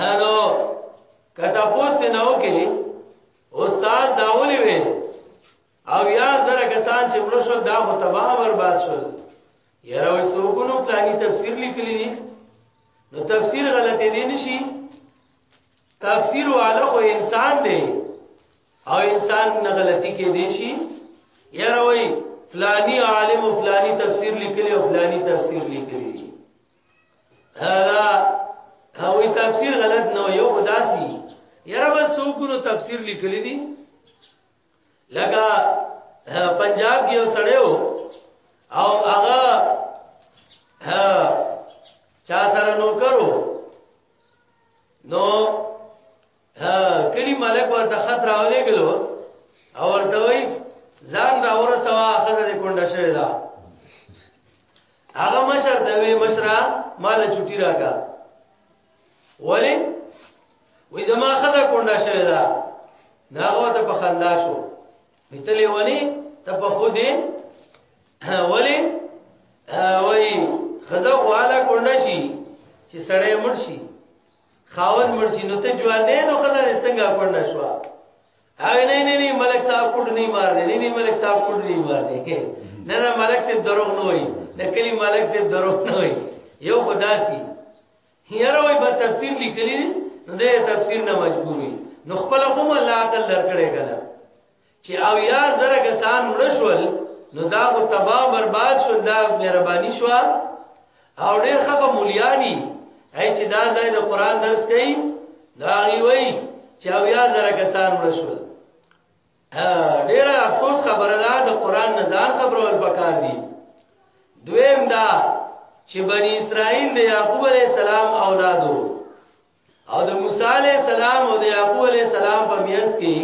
هلو کته پوسټ نه وکي استاد داولې وي او یا زره کسان چې ورشل دا خو تباہ برباد شول یاره وې سوګونو پلاني تفسیر لیکلی نو تفسیر غلطی دی نشي تفسیر والا خو انسان دی او انسان نه غلطي کې دی شي یاره وای فلانی عالم او فلانی تفسیر لیکلی او فلانی تفسیر لیکلی دا هغه تفسیر غلط نه یو اداسي یاره بس سوکونو تفسیر لیکلی دي لکه پنجاب کې یو سړیو او هغه چا سره نو کرو نو کلی ملک ورته خط راولې ګلو او ورته وای ځان را ورسوا خزه کونډه شوی دا هغه مشر ته وی مشره مال چټی راکا ولی وی زما خزه کونډه شوی دا ناغه ته په خندا شو ته لیونی ته په خو دې ولی وای خزه والا کونډه شي چې سړی مړ شي خاون مړ شي نو ته ژوندې نو خزه څنګه کونډه شو هغه نه نه نه ملک صاحب کوډ نه مار نه نه ملک صاحب کوډ نه مار نه نه ملک صاحب دروغ نه وای د کلی ملک صاحب دروغ نه وای یو خدا سي هیره وای په تفسیر لیکلی نو د تفسیر نه مجبوری نو خپل هم الله عقل درکړي کنه چې او یا زره کسان ورشول نو دا او تباہ برباد شو دا مهرباني شو او ډېر خغه مولیانی هي چې دا ځای د قران درس کوي دا وی چې او یا زره کسان ورشول ډیر افسوس خبره ده د قران نه ځان خبرول پکار دي دویم دا چې بنی اسرائیل د یعقوب علی السلام اولادو او د موسی علی السلام او د یعقوب علی السلام په میاس کې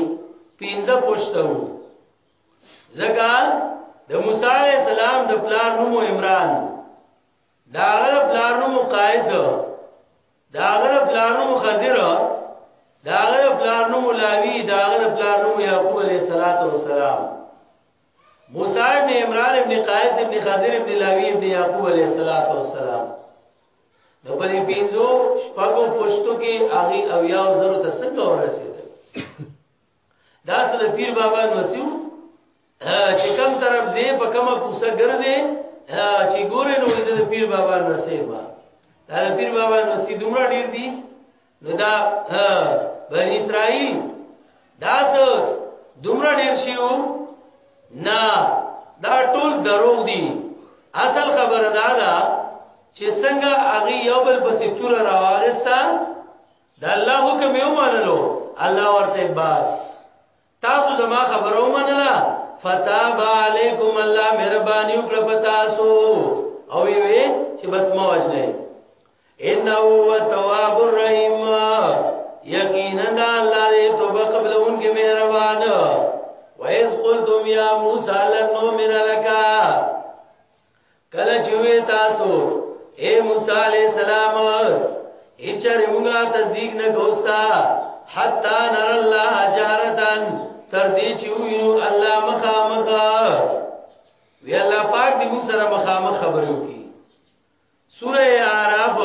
پینځه پښتو زګا د موسی علی السلام د پلار نوم عمران دا غره پلار نوم قایس دا غره پلانو خضر دا غره پلانو لاوی دا غره پلانو یعقوب علیہ الصلوۃ والسلام موسی ابن عمران ابن قیس ابن خضر ابن لاوی ابن یعقوب علیہ الصلوۃ والسلام نو په دې پینځو شپږو پښتو کې هغه او یاو زرو ته څنګه ورسېدل دا سره پیر بابا نوسیو چې کم طرف زی په کومه کوسه ګرځي چې ګورې نو د پیر بابا نصیب دا پیر بابا نصیب دومره ډیر دی نو دا بن اسرائیل دا څو دومره ډیر شیو نه دا ټول دروغ دي اصل خبره دا ده چې څنګه هغه یو بل پسې تور راوغستا دا الله حکم یې ومنلو الله ورته باس تاسو زما خبرو منله فتاب علیکم الله مهرباني وکړه پتا سو او وی چې بس ما وجنه انه هو التواب الرحیم یقینا الله دې توبه قبل اونګه مهربان وَإِذْ قُلْتُمْ يَا مُوسَى لَن نُّؤْمِنَ لَكَ کله چې وې تاسو اے موسی علی السلام هیچره موږ تصدیق نه کوستا حتا نر الله جارتن تر دې چې وینو الله مخامخ وی الله پاک دې موږ سره مخامخ خبرې وکړي سوره اعراف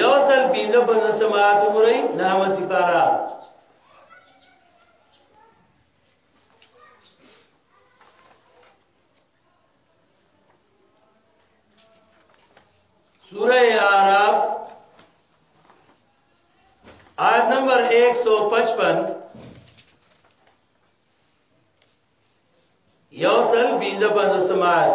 یو سل پینځه په سماعت ګورئ نامه سپارا سورہ اعراف آیت نمبر 155 یو سل بیزه پنځه سمات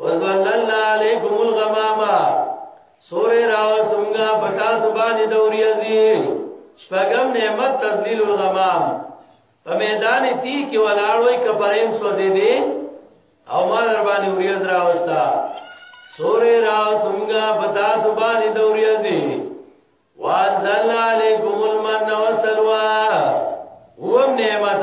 وظللنا علیکم الغمامه سورې راوست مونږه پتا سبحانه دوري عظیم شپږم نعمت تذلیل الغمام په میدان تی کې ولاړوي کپرین سوځې دي او ما در باندې وریاض راوستا سورې راوست مونږه پتا سبحانه دوري عظیم وانزلنا علیکم المن والسلوى هو نعمت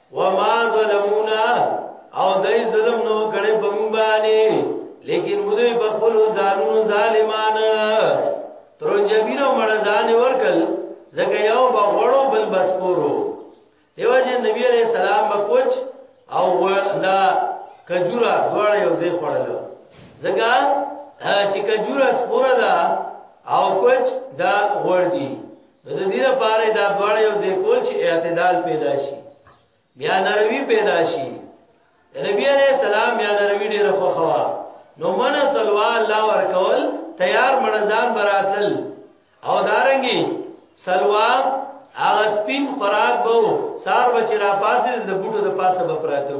وما ظلمونا او دای ظلم نو کړي په مونږ باندې لیکن موږ په خپل ځانونو ظالمان ترنجبیرو مړ ځان ورکل زکه یو بغړو بل بسپورو دیو جن نبی علیہ السلام په کوچ او دا کجورا دواړه یو ځای خړل زګا چې کجورا سپوره ده او کوچ دا غور دي نو د دې لپاره دا دواړه یو ځای کول چې اعتدال پیدا شي بیا نروي پیدا شي نبی علیہ السلام بیا نروي ډیره خوخوا نو من صلوا الله ورکول تیار منځان براتل او دارنګي صلوا هغه سپین قرات بو سار بچ را پاسې د بوټو د پاسه بپراتو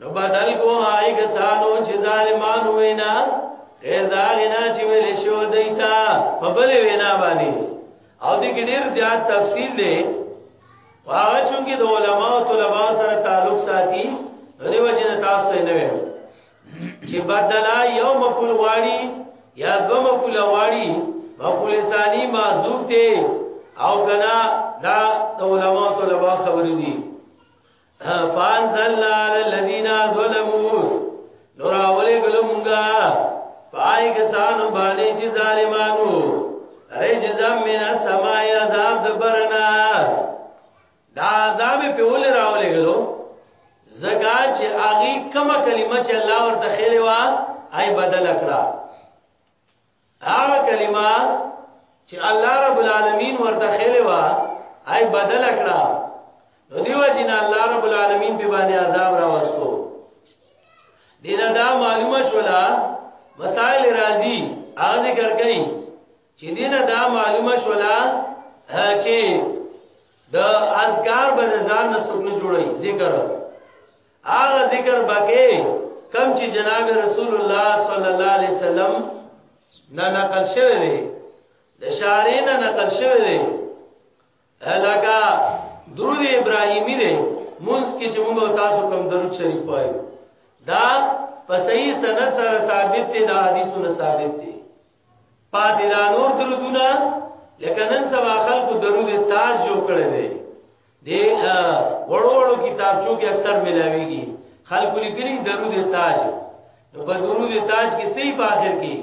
نو بدل کو هاي کسانو چې ظالمان وینا غیر دا غنا چې ویل شو دیتا په بل وینا باندې او دې کې ډیر زیات تفصیل دی هغه چې د علما او طلبا سره تعلق ساتي دې وجه نه تاسو نه وي چې بدلا یو مقول واړي یا دو مقول واړي مقول ثانی معذوب دی او کنا دا علما او طلبا خبرې دي فانزلنا على الذين ظلموا نور اولی ګلمږه پای کسانو باندې چې ظالمانو رجزم من السماء عذاب دبرنا دا عذاب په ول راولې غلو زګا چې اغي کما کلمه چې الله ورته خېلې وا آی بدل کړه هغه کلمه چې الله رب العالمین ورته خېلې و هاي بدل کړه نو دیو جن الله رب العالمین په باندې عذاب راوستو دینا دا معلومه شولا مسائل راضی هغه ذکر کړي چې دینا دا معلومه شولا چې د اذکار به ځان نه سګنه جوړي ذکر هغه ذکر بکې کم چې جناب رسول الله صلی الله علیه وسلم نه نقل شوی دی د شارین نقل شوی دی هلاکا درود ابراهیمی دی منځ کې چې موږ تاسو کوم درود شریف وایو دا په صحیح سند سره ثابت دی دا حدیثونه ثابت دی پاتې دا نور درودونه لکه نن سبا خلکو درود تاج جوړ کړی دی د وړو وړو کتابچو کې اکثر ملاويږي خلکو لیکلي درود تاج نو په درود تاج کې صحیح په اخر کې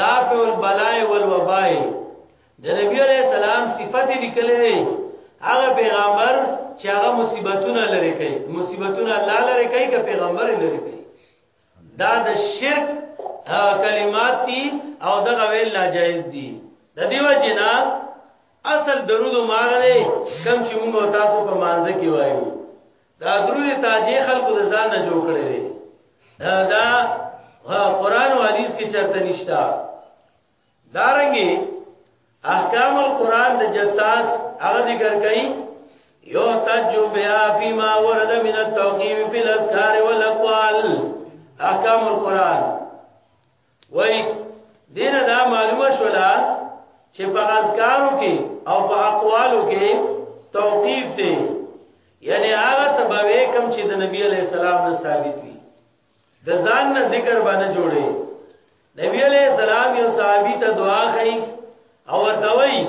دافع البلاء والوباء د نبی علی السلام صفات لیکلې هغه پیغمبر چې هغه مصیبتونه لري کوي مصیبتونه الله لري کوي که پیغمبر لري کوي دا د شرک کلمات دي او دغه ویل ناجایز دي د دیو جنا اصل درود مار دی کم چې موږ تاسو په مانځ کې وایو دا درود تاجې خلکو د ځان نه جوړ کړی دی دا قران او حدیث کې چرته نشتا دارنګي احکام القرآن د جساس هغه ذکر کړي یو تجو بیا فيما ورد من التوقيف في الاذكار والاقوال احکام القرآن وای دین دا معلومه شولا چې په اذکارو کې او په اقوالو کې توقیف دی یعنی هغه سبب کم چې د نبی علی السلام نه ثابت وي د ځان نه ذکر باندې جوړي نبی علیہ السلام یو صحابي ته دعا کوي او ورته وایي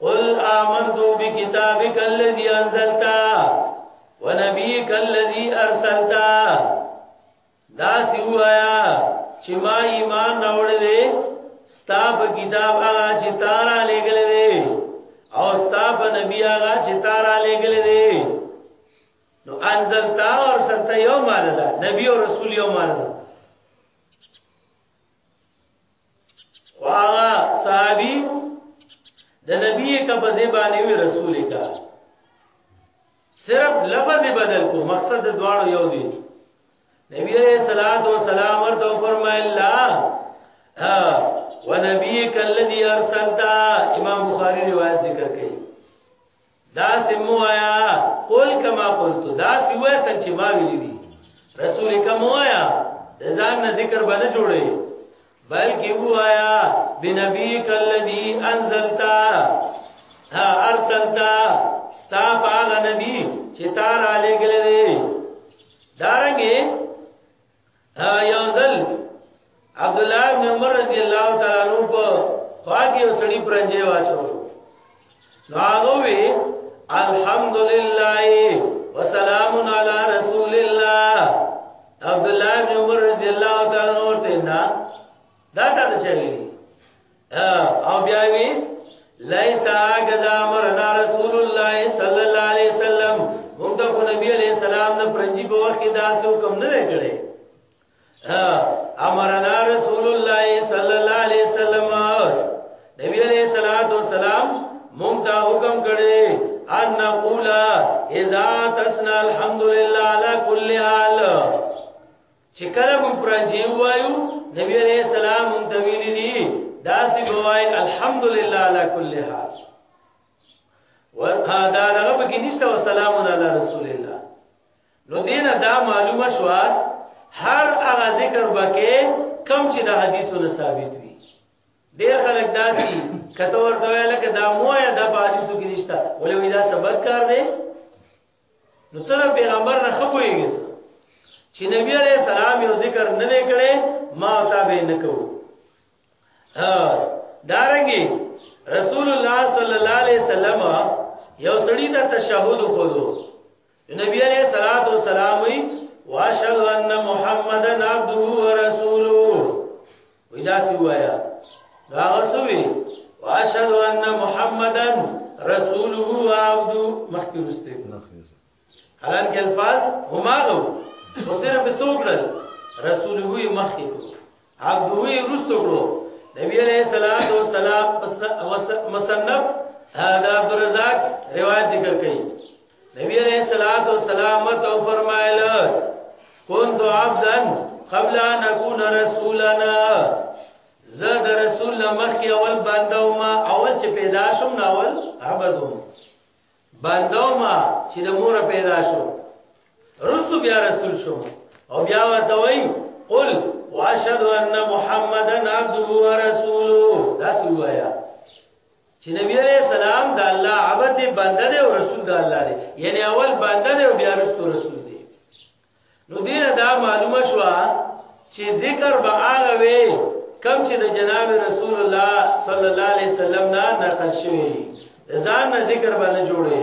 قل آمنت بكتابك الذي انزلت ونبيك الذي ارسلت دا سی وایا چې ما ایمان راوړل دي ستا په کتاب هغه چې تارا لګل دي او ستا په نبی هغه چې تارا لګل دي نو انزلتا اور سلتا یو معنی ده نبی او رسول یو معنی ده واغا صحابی د نبی کا بزی باندې وی رسول کا صرف لفظ بدل کو مقصد د دواړو یو دی نبی علیہ الصلوۃ والسلام ورته فرمایل لا ونبیک الذی ارسلتا امام بخاری روایت ذکر کړي دا سمو آیا قول کما قلت دا سوه سن چې ما ویلي دي رسول کما آیا د ځان نه ذکر باندې جوړي بلکې هو آیا بنبی کلذي انزلتا ها ارسلتا ستا باغ نبی چې تار علی ګلې دارنګې یو ځل عبد الله بن عمر رضی الله تعالی عنہ په خواږه سړی پرنجې واچو نو هغه وی الحمدلله وسلام علی رسول الله عبد الله بن عمر رضی الله تعالی عنہ ورته نه دا څه چلی او بیا وی لیس هغه د امرنا رسول الله صلی الله علیه وسلم موږ د نبی علیہ السلام نه پرنجي په وخت کې داسې حکم نه دی کړی امرنا رسول الله صلی الله علیه وسلم نبی علیہ الصلوۃ والسلام موږ ته حکم کړی ان نقول اذا تسنا الحمدلله على كل حال چې کله مونږ پرانجی وایو نبی علیہ السلام مونږ ته ویلي دي دا سی بوای الحمدلله علی کل حال ورها دا دغه پکې نشته و سلام علی رسول الله نو دینه دا معلومه شو هر هغه ذکر بکې کم چې د حدیثو نه ثابت وي ډیر خلک داسي کته ورته ویل کې دا موه د حدیثو کې نشته ولې وی دا سبق کار دی نو تر پیغمبر نه خپويږي چې نبی عليه السلام یو ذکر نه دی کړی ما او تا به نه کوو دارنګي رسول الله صلی الله علیه وسلم یو سړی ته تشهود خورو نبی علیہ الصلات والسلام وی واشهد ان محمدن عبده ورسوله ودا سی وایا دا غسوی واشهد ان محمدن رسوله و عبدو مخکې رسته حالان کې الفاظ هما غو خو صرف سوکړل رسوله یې مخکې عبدو یې رسته کړو نبی علیہ الصلوۃ والسلام مسنف دا عبد الرزاق روایت ذکر کړي نبی علیہ الصلوۃ والسلام تو فرمایل كنت عبدا قبل ان اكون رسولنا زه د رسول نه مخکې اول بندو ما اول چې پیدا شوم نو اول عبدو بندو ما چې د مور پیدا شوم رسو بیا رسول شوم او بیا ورته وای قل واشهد ان محمدن عبده ورسوله دا څه وایا چې نبی عليه السلام د الله عبد بنده دی او رسول د الله دی یعنی اول بنده دی او بیا رسول رسول دی نو دینه دا معلومه شو چې ذکر به هغه وي کم چې د جناب رسول الله صلی الله علیه وسلم نه نقل شوی ځان نه ذکر باندې جوړي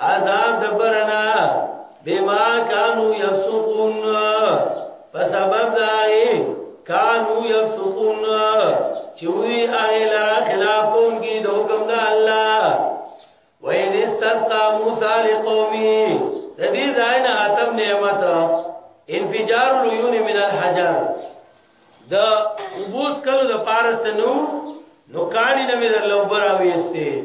عذاب د برنا بما كانوا يفسقون په سبب دای کانو یفسقون چوی آی لرا خلاف کون کی د حکم د الله وین استسقا موسی لقومی د دې ځای نه اتم نعمت انفجار العيون من الحجر د وبوس کلو د پارس نو نو کاڼي نه مې در لوبراوي استه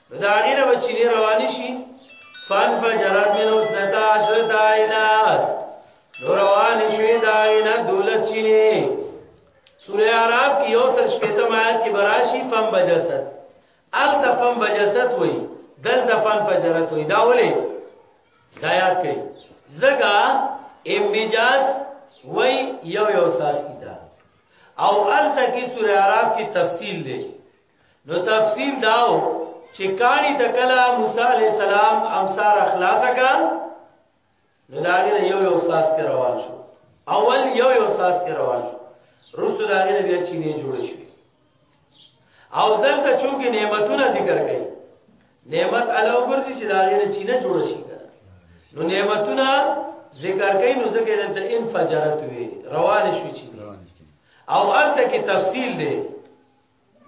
نو دا هغې نه به چینې روانې شي فان فجرات من اسنتا عشرت آئینا نو روانې شوې دا هغې نه دولس چینې سورې عراب کې یو سل شپېتم آیات کې براشي فم بجسد الته فم بجسد وایي دلته فان فجرات وایي دا ولې دا یاد کړئ زګه امبجاز وای یو یو ساس کیتا او الته کی سوره عرب کی تفصیل دی نو تفسیر داو چې کانی د کلا موسی علی السلام امسار خلاص کړه نو دا غیر یو یو ساس کې روان شو اول یو یو ساس کې روان شو روستو دا غیر بیا چې نه جوړ شو او دلته چونګې نعمتونه ذکر کړي نعمت علاو ګرځي چې دا غیر چې نه جوړ شي نو نعمتونه ذکر کړي نو ذکر دلته انفجرت وي روان شو چې او ارته کې تفصیل دی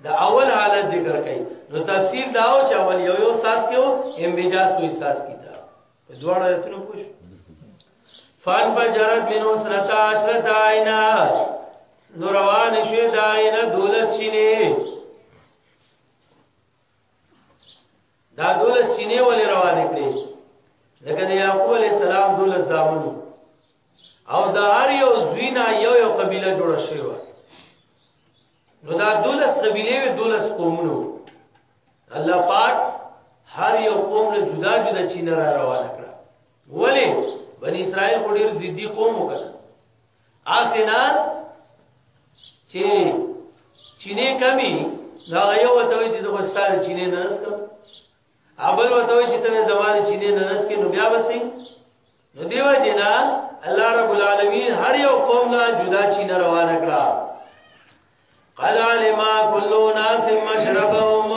د اول حالت ذکر کړي نو تفسیر دا او چې اول یو یو ساس کې او امبجاز کوئی ساس کی دا دواړه ایتونه پوښ فان فجرت من اسرتا عشرت عینا نو روان شوی دا عینا دولس شینه دا دولس شینه ولې روان کړي لکه د یعقوب علی السلام دولس زامنو او د هر یو زوینا یو یو قبیله جوړه شوی نو دا دولس قبیله وی دولس قومونو الله پاک هر یو قوم له جدا جدا چین را روانه کړه ولی بنی اسرائیل خو ډیر ضدی قوم وکړه آسنا چې چینه کمی دا یو ته وی چې زه ستاره چینه نه نسکم اول وته وی چې ته زماره چینه نه نسکې نو بیا وسی نو دیو جنا الله رب العالمین هر یو قوم لا جدا چی نه روانه کړه قد علم كل ناس مشربهم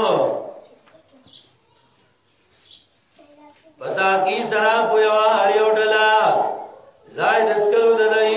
پتا کی سره پویا هر یو ډلا زائد اسکلو ددای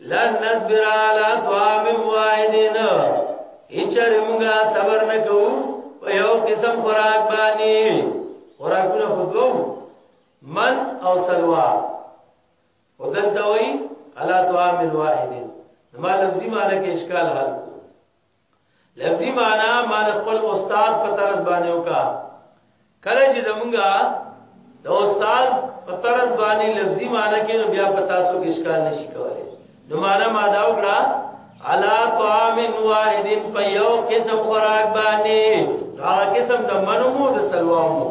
لن نصبر على طعام واحد اچر موږ صبر نکو په یو قسم خوراک باندې خوراکونه خودو من او سلوا ودلته وی على طعام واحد ما لفظي معنی کې اشکال حل لفظي معنا ما د خپل استاد په طرز باندې وکا کله چې زمونږه د استاد په طرز باندې لفظي معنا کې نو بیا په تاسو کې اشکال نشي کولای نو معنا ما دا وکړه علا طعام واحد په یو قسم خوراک باندې دا قسم د منمو د سلوامو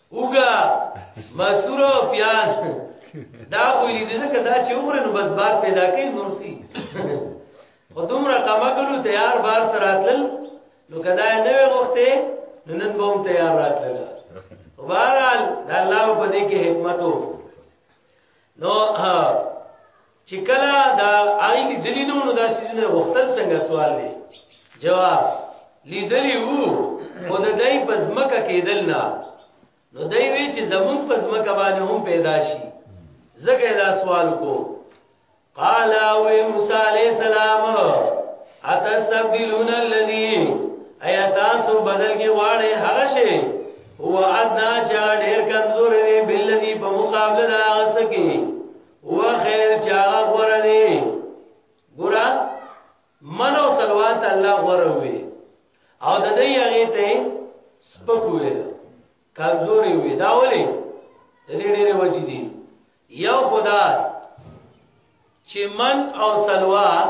اوګه مستور او پیاز دا ویلې دې ځکه دا چې وګورې نو بس بار پیدا کوي نورسي خو دومره کما کړو تیار بار سره راتل نو کدا نه وخته نو نن به هم تیار راتل وبارال دا الله په دې کې حکمت نو ها چې کله دا هغه کې دلیلونو دا سیدنه وختل څنګه سوال دی جواب لیدلی وو خو د دای په ځمکه کېدل نه نو دای وی چې زمون په ځمکه باندې هم پیدا شي زګه دا سوال کو قال او موسی علی السلام اتستبدلون الذی ایا تاسو بدل کې واړې هغه شی هو ادنا چا ډیر کمزور دی بلذي په مقابله دا سکی هو خیر چا غره دی ګورا من او صلوات الله غره وي او د دې هغه ته سپک وي کمزوري وي دا ولې ډېر ډېر وجې دي یو خدا چې من او صلوات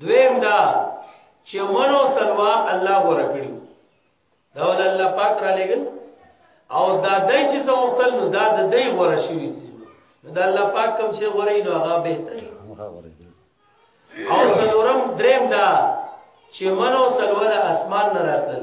دویم دا چې منو سلوا الله غوړه کړی دا ول الله پاک را لګل او دا دای چې څو وختل نو دا د دای غوړه شي دا الله پاک کوم چې غوړی نو هغه به تر او سلورم دریم دا چې منو سلوا د اسمان نه راتل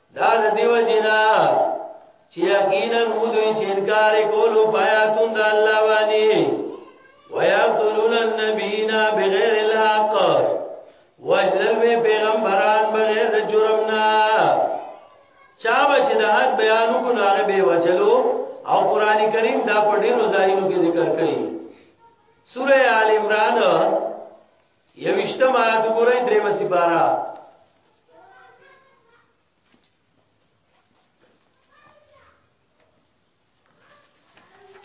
دا د دیو جنا چې یقینا مودوی چې انکار کولو پیاتون د الله باندې ويقتلون النبيين بغیر الحق وجلل به پیغمبران بغیر د جرم نه چا بچ د حق بیانو کو نه به وجلو او قران کریم دا په ډیرو ځایونو کې ذکر کړي سوره آل عمران یوشتم آیات وګورئ درېمه سپاره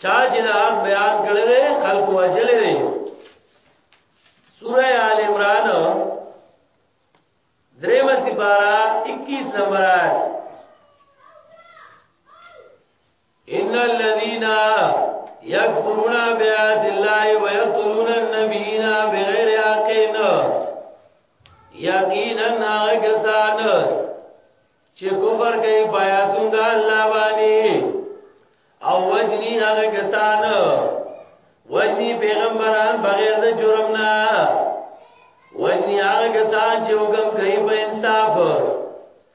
چا چې دا حق بیان کړی دی خلق وجلې دی سوره آل عمران دریم سپارا 21 نمبر آیت ان الذين يكفرون بآيات الله ويقتلون النبيين بغير حق یقینا هغه کسان چې کفر کوي بیاتون د الله باندې او وجنی هغه کسان وجنی پیغمبران بغیر د جرم نه وجنی هغه کسان چې حکم کوي په انصاف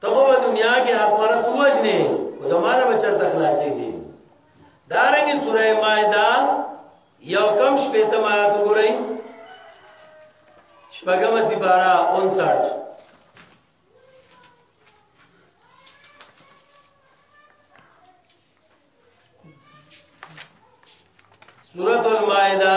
ته په دنیا کې حق پرس وژنې او زمانه بچر تخلاصي دي دارنګه سوره مائده یو کم شپې ته ما ته ګورئ شپږم سپارا 59 سورة المائدہ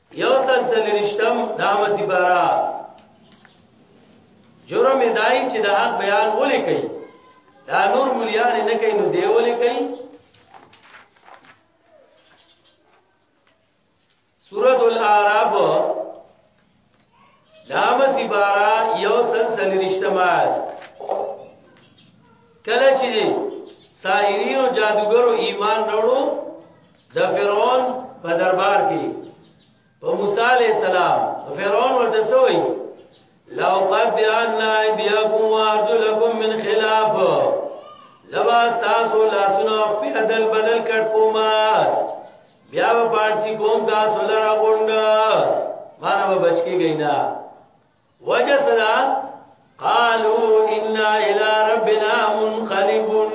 یو سل سلرشتم دا مصیبارا جرم دای چې د حق بیان ولې کوي دا نور مليان نه کوي نو دی ولې کوي سورۃ الاعراف دا مصیبارا یو سل سلرشتمات کله چې ساحرین او جادوګرو ایمان وروړو د فرعون په دربار کې په موسی علی السلام فرعون ورته سوې لو قد ان ايديكم وارجلكم من خلاف زبا تاسو لاسونه په بدل بدل کټ کوما بیا په پارسی کوم تاسو لره غونډه مانو بچکی گئی نه وجه سره قالو ان الى ربنا منقلبون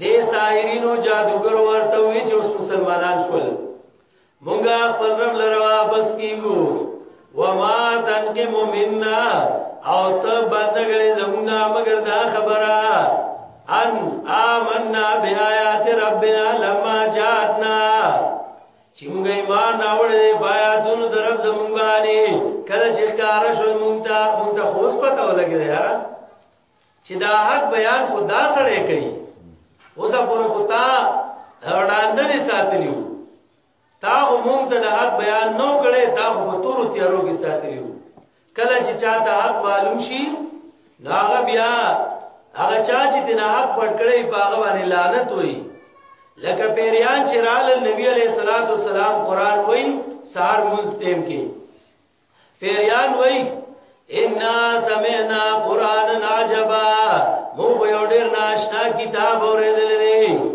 دې سایرینو جادوګر ورته وی چې اوس مسلمانان شول مونږه خپل رب لره واپس کیږو وما تنقم منا او ته باندې غړې زمونږه مگر دا خبره ان آمنا بیاات ربنا لما جاتنا چې موږ ایمان راوړې بیا دونو درب زمون باندې کله چې ښکار شو موږ ته موږ ته خوښ پته ولګی یار چې دا حق بیان خدا سره کوي اوس په خدا وړاندې نه ساتلی تا خو موږ ته د حق بیان نو کړي تا خو په تورو تیارو کې ساتلی کله چې چاته حق معلوم شي نو هغه بیا هغه چا چې د حق پټ کړی په هغه باندې لعنت وایي لکه پیریان چې رال نبی علیہ الصلوۃ والسلام قران وایي سار مونږ ټیم کې پیریان وایي ان سمعنا قرانا عجبا مو په ډیر ناشنا کتاب اورېدلې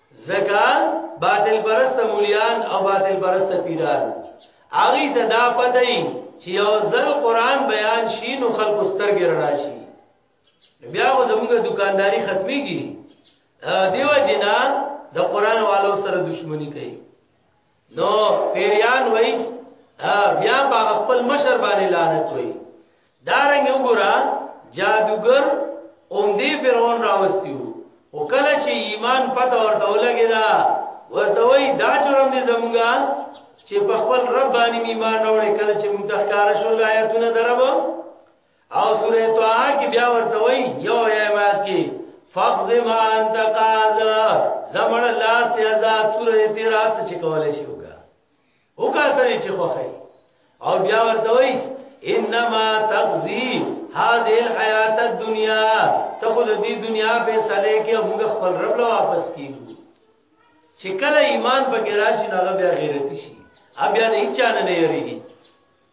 زکا باطل پرست مولیان او باطل پرست پیران هغه ته دا پته ای چې یو ځل قران بیان شي نو خلق سترګې رڼا شي بیا خو زموږ دکانداری ختميږي دیو جنا د قران والو سره دښمنی کوي نو پیریان وای بیا په خپل مشر باندې لعنت وای دارنګ وګورا جادوګر اومدی فرعون راوستیو او کله چې ایمان پته ورته ولګی دا ورته وای دا جرم دې زمونږه چې په خپل رب باندې ایمان راوړې کله چې موږ تخکار شو آیاتونه درو او سوره طه کې بیا ورته وای یو یا مات کې فقز ما انت قاز زمړ لاس ته آزاد تور دې راس چې کولای شي وکا وکا سره چې خوخه او بیا ورته وای انما تقضی هذه الحیات الدنیا ته خو دې دنیا په سره کې موږ خپل رب له واپس کیږو چې کله ایمان په ګراشي نه بیا غیرت شي بیا نه هیڅ نه یریږي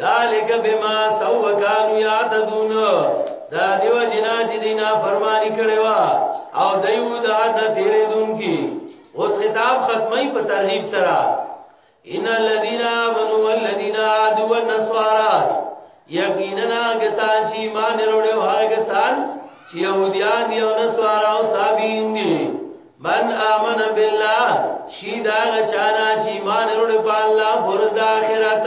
ذالک بما سو کانو یعتدون دا دیو جنا چې دینا فرمانی کړي وا او دیو د حد تیرې دون کی اوس خطاب ختمي په ترغیب سره ان الذين امنوا والذين عادوا والنصارى یقینا کسان چې ایمان وروړي هغه کسان چې يهوديان دي او نصارا او صابین دي من آمن بالله شی دا چانا چې ایمان وروړي په الله پر د آخرت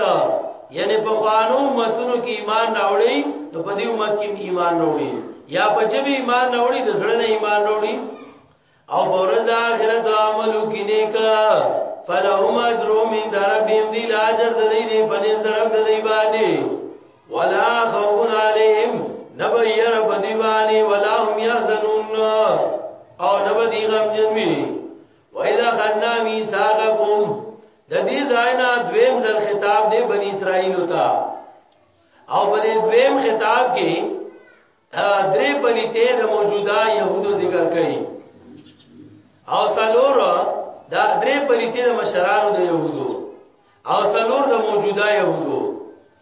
یعنی په قانو متونو کې ایمان راوړي ته په دې امت کې ایمان راوړي یا په جبه ایمان راوړي د زړه نه ایمان راوړي او پر د آخرت عملو کې نیک فلهم اجرهم عند ربهم دی لاجر د دې په نس درب د دی باندې ولا خوف عليهم نبير بديواني ولا هم يحزنون او نبدي غم جنوي واذا خدنا ميثاقكم د دې ځای نه دویم ځل خطاب دی بنی اسرائیل ته او په دې دویم خطاب کې درې پلیته د موجوده يهودو ذکر کړي او سالور دا درې پلیته د مشرانو د يهودو او سالور د موجوده يهودو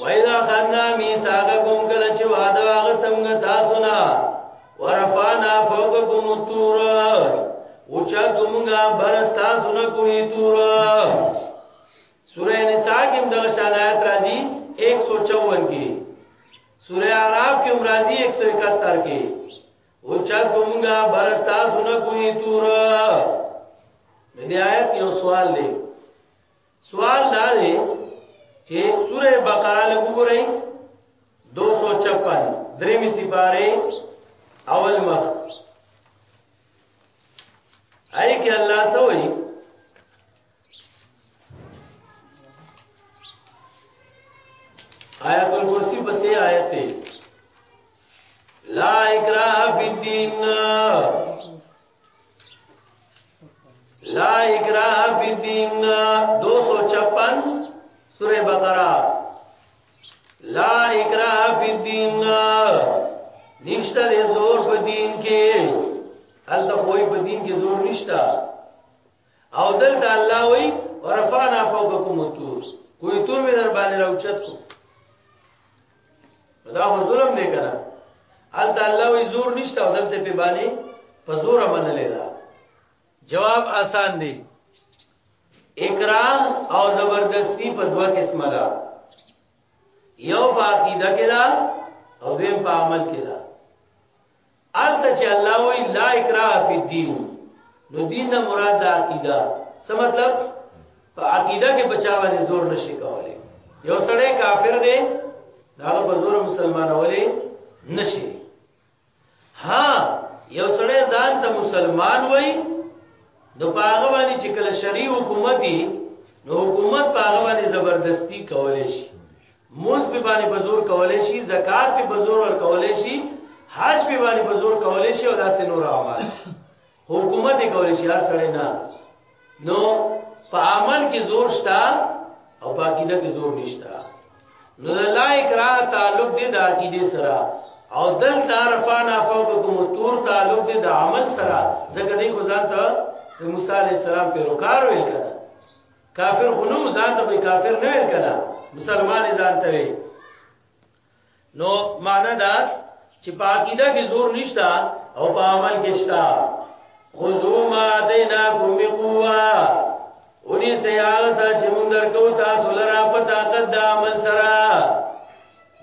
وَإِذَا أَخَذْنَا مِيثَاقَكُمْ کله چې وعده واغسته موږ تاسو نه ورفعنا فوقكم الطور اوچت موږ بر تاسو نه کوی تور سورہ نساء کې د شان آیات راځي 154 کې سورہ اعراف کې راځي 171 کې اوچت موږ بر تاسو نه کوی تور د دې آیت یو سوال دی سوال دا دی چې سوره بقره له وګورئ 256 درېمې سپاره اول مخ اې کې الله سوې آیت الکرسی بسې آیت دی لا اکراه فی الدین لا اکراه فی الدین 256 سورہ بقرہ لا اکراه فی الدین نشته د زور په دین کې هلته کوئی په دین کې زور نشته او دلته الله وی ورفعنا فوقکم الطور کوئی تور می در باندې راوچت کو دا خو ظلم دی کنه ال تعالی وی زور نشته او دلته په باندې په زور منلې دا جواب آسان دی اکراه او زبردستی په دوه قسمه ده یو په عقیده کې ده او دویم په عمل کې ده الته چې الله وی لا اکراه فی الدین نو دین نه مراد د عقیده څه مطلب په عقیده کې بچا باندې زور نشي کولای یو سړی کافر دی دا په زور مسلمانولې نشي ها یو سړی ځان ته مسلمان وای نو په هغه باندې چې کله شری حکومتي نو حکومت په هغه باندې زبردستی کولای شي موز په باندې بزور کولې شي زکات په بزور ور کولې شي حج په باندې بزور کولې شي او داسې نور اعمال حکومت یې کولې شي هر سړی نه نو په عمل کې زور شته او په عقیده کې زور نشته نو لا اکراه تعلق دې د عقیده سره او دل تعرفانا فوقکم تور تعلق دې د عمل سره ځکه دې خدای ته موسی عليه السلام په روکار ویل کړه کافر خونو ځان ته وی کافر نه ویل کړه مسلمان ځان ته وی نو معنا دا چې پاکیده کې زور نشتا او په عمل کې شتا خذو ما دینا کوم قوا اونی سیال سا چې مونږ درکو تاسو لرا په طاقت د عمل سره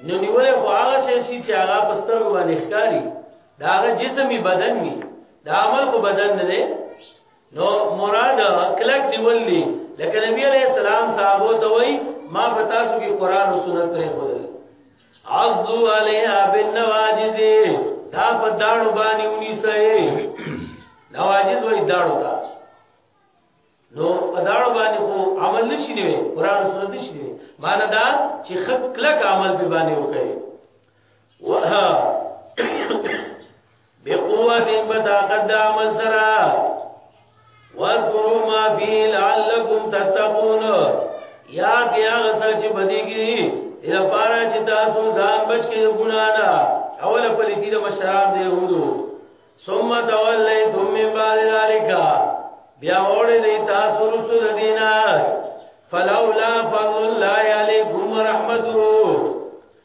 نو نیول خو هغه شي چې هغه پستر باندې ښکاری دا هغه جسمي بدن وي دا عمل په بدن نه دی نو مراد کلک دی ولي لکه نبی علیہ السلام صحابه ته وای ما په تاسو کې قران او سنت پرې خورل عضو علیها بالنواجذ دا په داړو باندې ونی سې نواجذ وای داړو دا نو په داړو باندې خو عمل نشي نیوي قران او سنت نشي نیوي معنی دا چې خک کلک عمل به باندې وکړي وها بقوت بطاقت دا عمل سرا واذکروا ما فی لعلکم تتقون یا کیا غسل چې بدی کی یا پارا چې تاسو ځان بچ کې ګنا نه اول په لتی د مشران دی هودو ثم تولیتم من بعد ذلک بیا وړې دی تاسو رسول دینا فلولا فضل الله علیکم ورحمته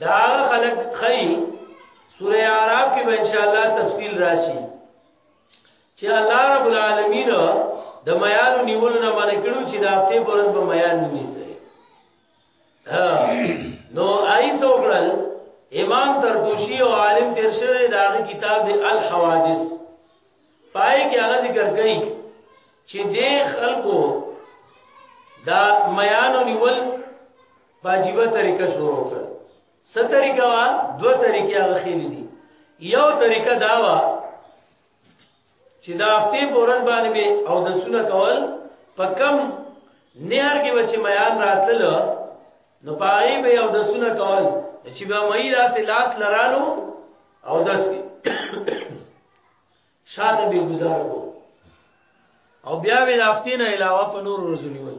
دا خلق خی سوره اعراف کې به ان شاء الله تفصیل راشي چې الله رب العالمین د میان نیولو نه باندې کړو چې د هفته پرز به میان نیسي نو آی سوګړل امام تربوشی او عالم تیر شوی دا کتاب دی الحوادث پای کې هغه ذکر کړي چې د خلکو دا میان نیول باجیبه طریقه شروع کړ ست طریقه وا دو طریقې هغه خېلې دي یو طریقه دا وا چې دا هفته پورن باندې به او د سونه کول په کم نهر کې بچي میان راتل نو پای به او د سونه کول چې به مې لاس لاس لرالو او داس کې شاته به گزار کو او بیا به هفته نه علاوه په نور ورځو نیول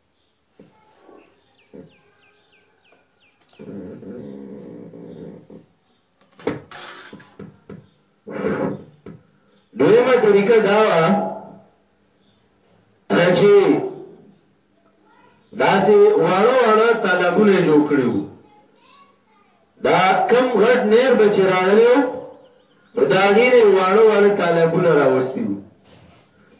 دویمه طریقه دا وا چې داسې واړه واړه طلبونه جوړ کړیو دا کم غټ نیر به چې راغلی وو نو د هغې نه واړه واړه تالابونه راوستي وو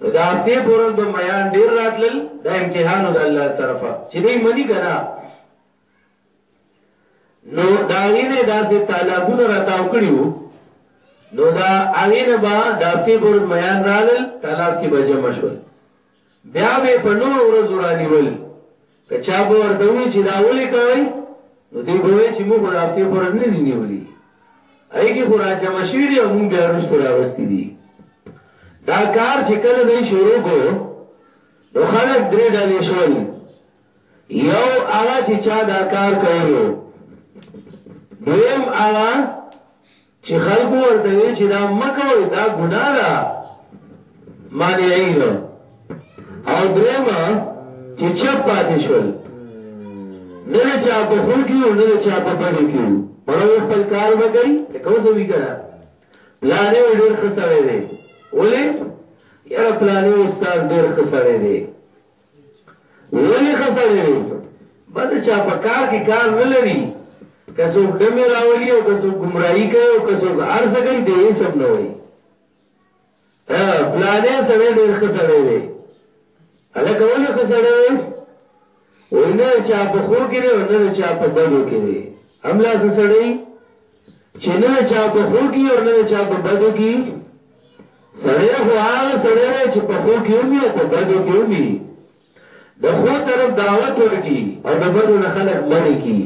نو د هفتې په ورځ به میان ډېر راتلل دا امتحان و د الله طرفه چې دی مني که نه نو د هغې نه داسې تالابونه راتاو کړي وو نو دا هغې نه به د هفتې په ورځ میان رالل تالاب کې به جمع شول بیا به یې په نورو ورځو رانیول، که چا به ورته وویل چې دا ولې کوئ، نو دوی به ویل چې موږ خو د هفتې په ورځ نه دي نیولي، هغوی کې خو راجمع شوي دي او موږ بیا وروسته راوستي دي. دا کار چې کله دوی شروع کړ، نو خلک درې ډلې شول، یو هغه چې چا دا کار کولو، دویم هغه، چی خلکو ورته وی چی دا مکوی دا ګناه ده مانعین او دریم چی چپ پاتې شول نه د چا په خو کیو نه د چا په بډو کیو مړو خپل کار وکړي لکه اوس وی کړه پلانې ډیر خسړې دی ولې یاره پلانې استاد ډیر خسړې دی ولی خسړی دی بد چا په کار کې کار نه لري کسو ډمه راولي او کسو گمراهي کوي او کسو ارز کوي دی سب نه وي ها پلانې سره ډېر خسړی دی الکه ولی خسړی دی وینه چا په خو کې دی او نه چا په بدو کې دی هملا سړی چې نه د چا په خو کې او نه د چا په بدو کې سړی خو هغه سړی دی چې په خو کې ومي او په بدو کې ومي د خو طرف دعوت ورکي او د بدو نه خلق لری کی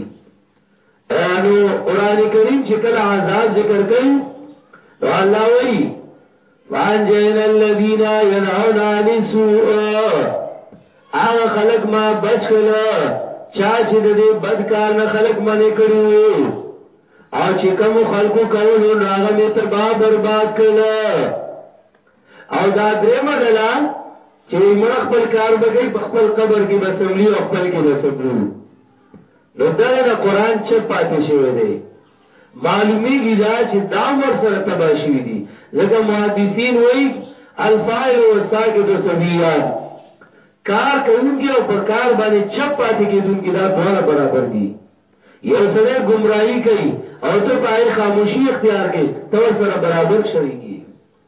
نو قران کریم چې کله عذاب ذکر کوي نو الله وایي وانجینا الذین ينهون عن السوء هغه خلق ما بچ کړه چا چې د دې بد کار نه خلق منې کړیو او چې کوم خلقو کولو نو هغه می تباہ برباد کړه او دا درې مدلا چې مړ خپل کار بګي په خپل قبر کې بسملی او خپل کې بسملی نو دا نه قران چې پاتې شوی دی معلومیږي دا چې دا هم ورسره تباه شوي دي ځکه محدثین وایي الفاعل والساکت سویان کار کوونکی او په کار باندې چپ پاتې کېدونکي دا دواړه برابر دي یو سړی ګمراهي کوي او ته په هغې خاموشي اختیار کړې ته ورسره برابر شریک یې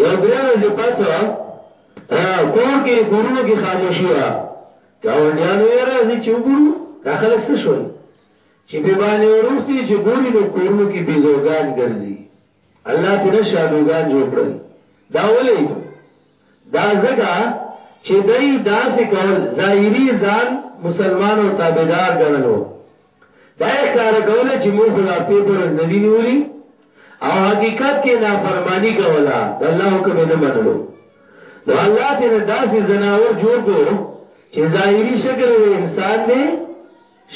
یو درې ورځې پس کور کې کورونو کې خاموشي وا گاونډیانو یې راځي چې وګورو دا خلک څه شول چې په باندې ورختي چې ګوري نو کورونو کې بيزوګان ګرځي الله په نه شادوګان جوړ کړل دا ولې دا زګه چې دای داسې کول ظاهري ځان مسلمان او تابعدار ګڼلو دا یې ښکاره کوله چې موږ خو دا پیپرز نه دي نیولي او حقیقت کې نافرماني کوله د الله حکم یې نه منلو نو الله ترې نه داسې ځناور جوړ کو چې ظاهري شکل یې د انسان دی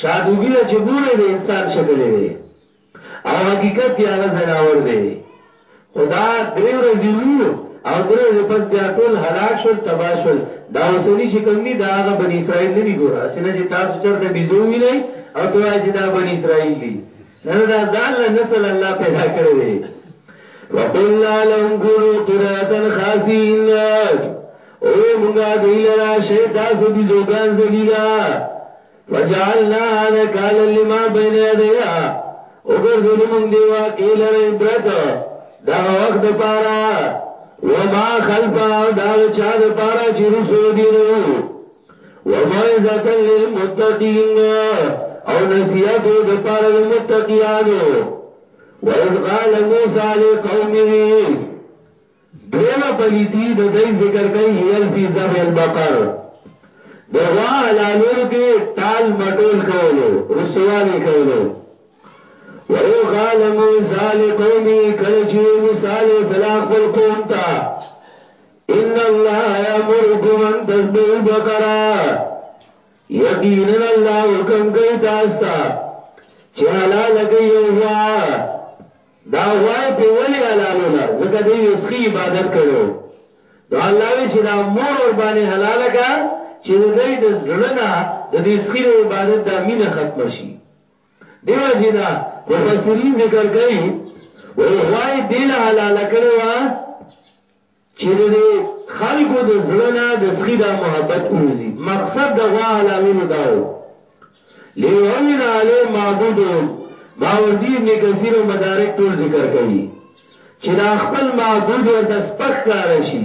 شادوګي ده چې ګورې د انسان شکل دی او حقیقت دی هغه ځناور دی خو دا درې ورځې وو او درې ورځې پس بیا ټول هلاک شول تبا شول دا اوسنی چې کم دي دا هغه بنی اسرائیل نه دي ګوره سینه چې تاسو چرته بيزو وینئ او ته وایې چې دا بنی اسرائیل دي نه دا ځان له نسل الله پیدا کړی دی وقلنا لهم كونوا قردة خاسئين او مونږه دی لرا شیدا سبي زوګان ذلیلا وجعلناها نکالا لما بین یدیها وګرځول موږ دی واقع لره عبرت دا وخت پارا وما خلفا دا چا د پارا چې رسو دی نو وموعظه للمتقین او نصیحت د پارا د متقیانو وَإِذْ قَالَ مُوسَى لِقَوْمِهِ دویمه پلیتی د دوی ذکر کوي هیل فی ذبح البقر د غوا حلالولو کې ټال مټول کولو رستوالی کولو و او قال موسی لقومه کله چې موسی علیہ السلام خپل قوم ته ان الله یامرکم ان تذبحوا بقرا یقینا الله حکم کوي تاسو ته چې حلال کوي غوا دا غوای په ولی حلالو لا زکه دی وسخی عبادت کړو نو الله وی چې دا مور اور باندې حلال کا چې د دې د زړنا د دې سخی د عبادت د امینه ختم شي دیو جنا مفسرین ذکر کوي وای غوای دی له حلال کړو چی د دی خلکو د زړه نه د سخی دا محبت ووزی مقصد د غوا حلالولو دا وو لیعوین علی معبودهم ماوردی ابن کثیر او مدارک ټول ذکر کوي چی دا خپل معبود ورته سپک کار شي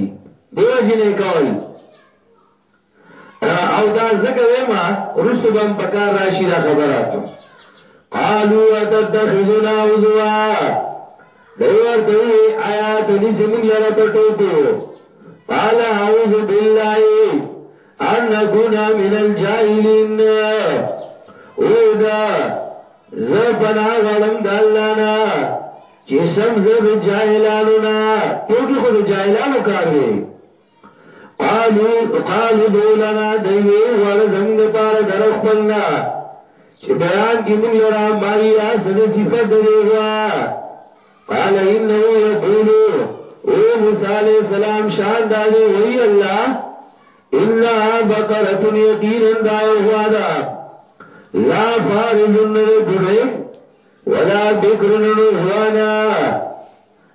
دیو جنې کوي او دا ځکه ویما رسو بم پکار راشي دا خبره ته قالوا تتخذنا عذوا دی ورته آیات نسی مونږ لره په ټوکو قال اعوذ بالله ان نكون من الجاهلين او دا زپنا غړم د الله نه چې سم زه د جاهلانو نه ټوکی خو د جاهلانو کار دی قالو قالو دولنا دیوی وړ زمګ پار در خپلنا چې بیان کې موږ لرا مایا سد صفات دیوا قال انه یقول او موسی علیہ السلام شان دادی وی الله ان بقره یقینا دایوا دا لا فارز نو ګډه ولا بکرن نو هوانا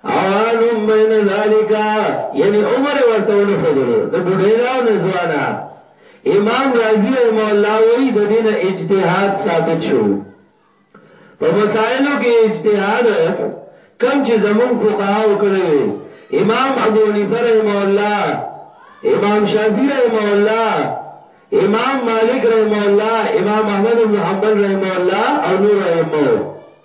عوانم بین ذالکا یعنی عمر ورته ونه خودلو نه بډای دا او نه ځوانا امام رازی رحم الله وی د دین اجتهاد ثابت شو په مسائلو کې اجتهاد کم چې زمون فقهاو کړی امام ابو حنیفه رحم الله امام شافعی رحم الله امام مالک رحم الله امام احمد بن حنبل رحم الله او نور رحمه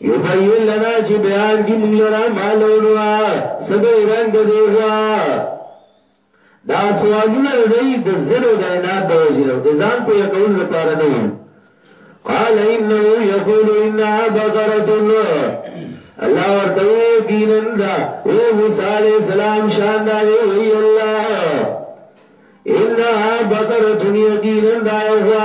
یبین لنا چې بیان کی مونږ لرا مالونوا صد رنگ دی غوا دا سوالونه دی د زنو د عناد د وجنو د ځان په یقول لپاره نه وو قال انه یقول انها بقره الله ورته دینن دا او موسی علیہ السلام شان دا وی الله انها بقره دنیا دینن دا هوا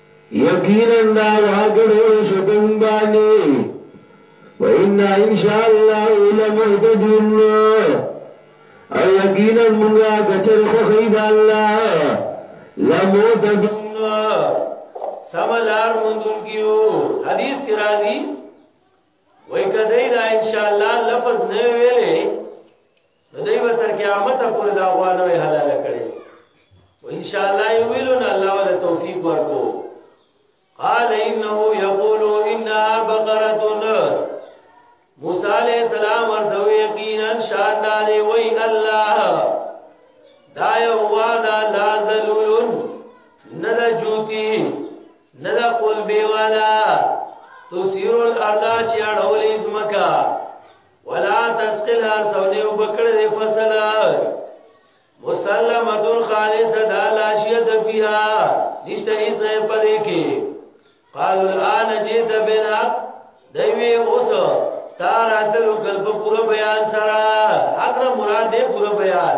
یقینا دا واکړې شپم باندې و ان ان شاء الله لمهتدون او یقینا موږ کچر خو خید الله لمهتدون سملار مندون کیو حدیث کې راځي وای کدی دا ان شاء الله لفظ نه ویلې نو دوی به تر قیامت پورې دا غوا نه حلاله کړي او ان شاء الله یو ویلو نه الله ولا توفیق ورکو قال انه یقول انها بقره موسی علیہ السلام ورته یقینا شاندار وی الله دا یو وادا لا ذلول ند جوتی ند قلبی والا تسیر الارض چاڑولی زمکا ولا تسقلا سونی وبکړه دې فصل مسلمت خالص دا لاشیت فیها نشته هیڅ پدې کې قال الان جئت بالحق دوی اوس تاراتلو کلب پورا بیان سره اقرا مراد دې پورا بیان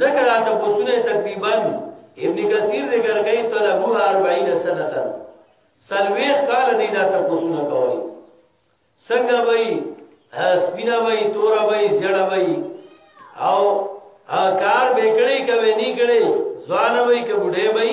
ځکه دا تپوسونه تقریبا ابن کثیر ذکر کوي طلبوها 40 سنه سلويخ کال دی دا تپوسونه کوي څنګه وای سپینا وای تورا وای زړه وای او کار به کړي کوي نه کړي ځوان وای کبډه وای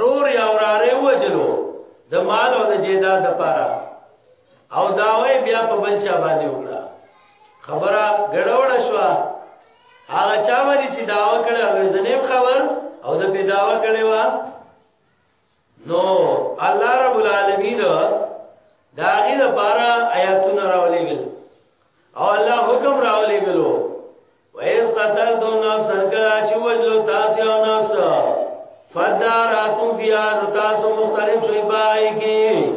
رور یا وراره وجلو د مال او د جیداد لپاره او داوی بیا په بل چا باندې وکړه خبره ګډوډه شو هغه چا باندې چې داوا کړه هغه زنیم خبر او د په داوا کړي وا نو الله رب العالمین دا غي لپاره آیاتونه راولېګل او الله حکم راولېګلو ویس قتل تو نفس کلا چی وجلو تاسی او نفس فداراتو بیا نتاسو مختلف شوی بائی کی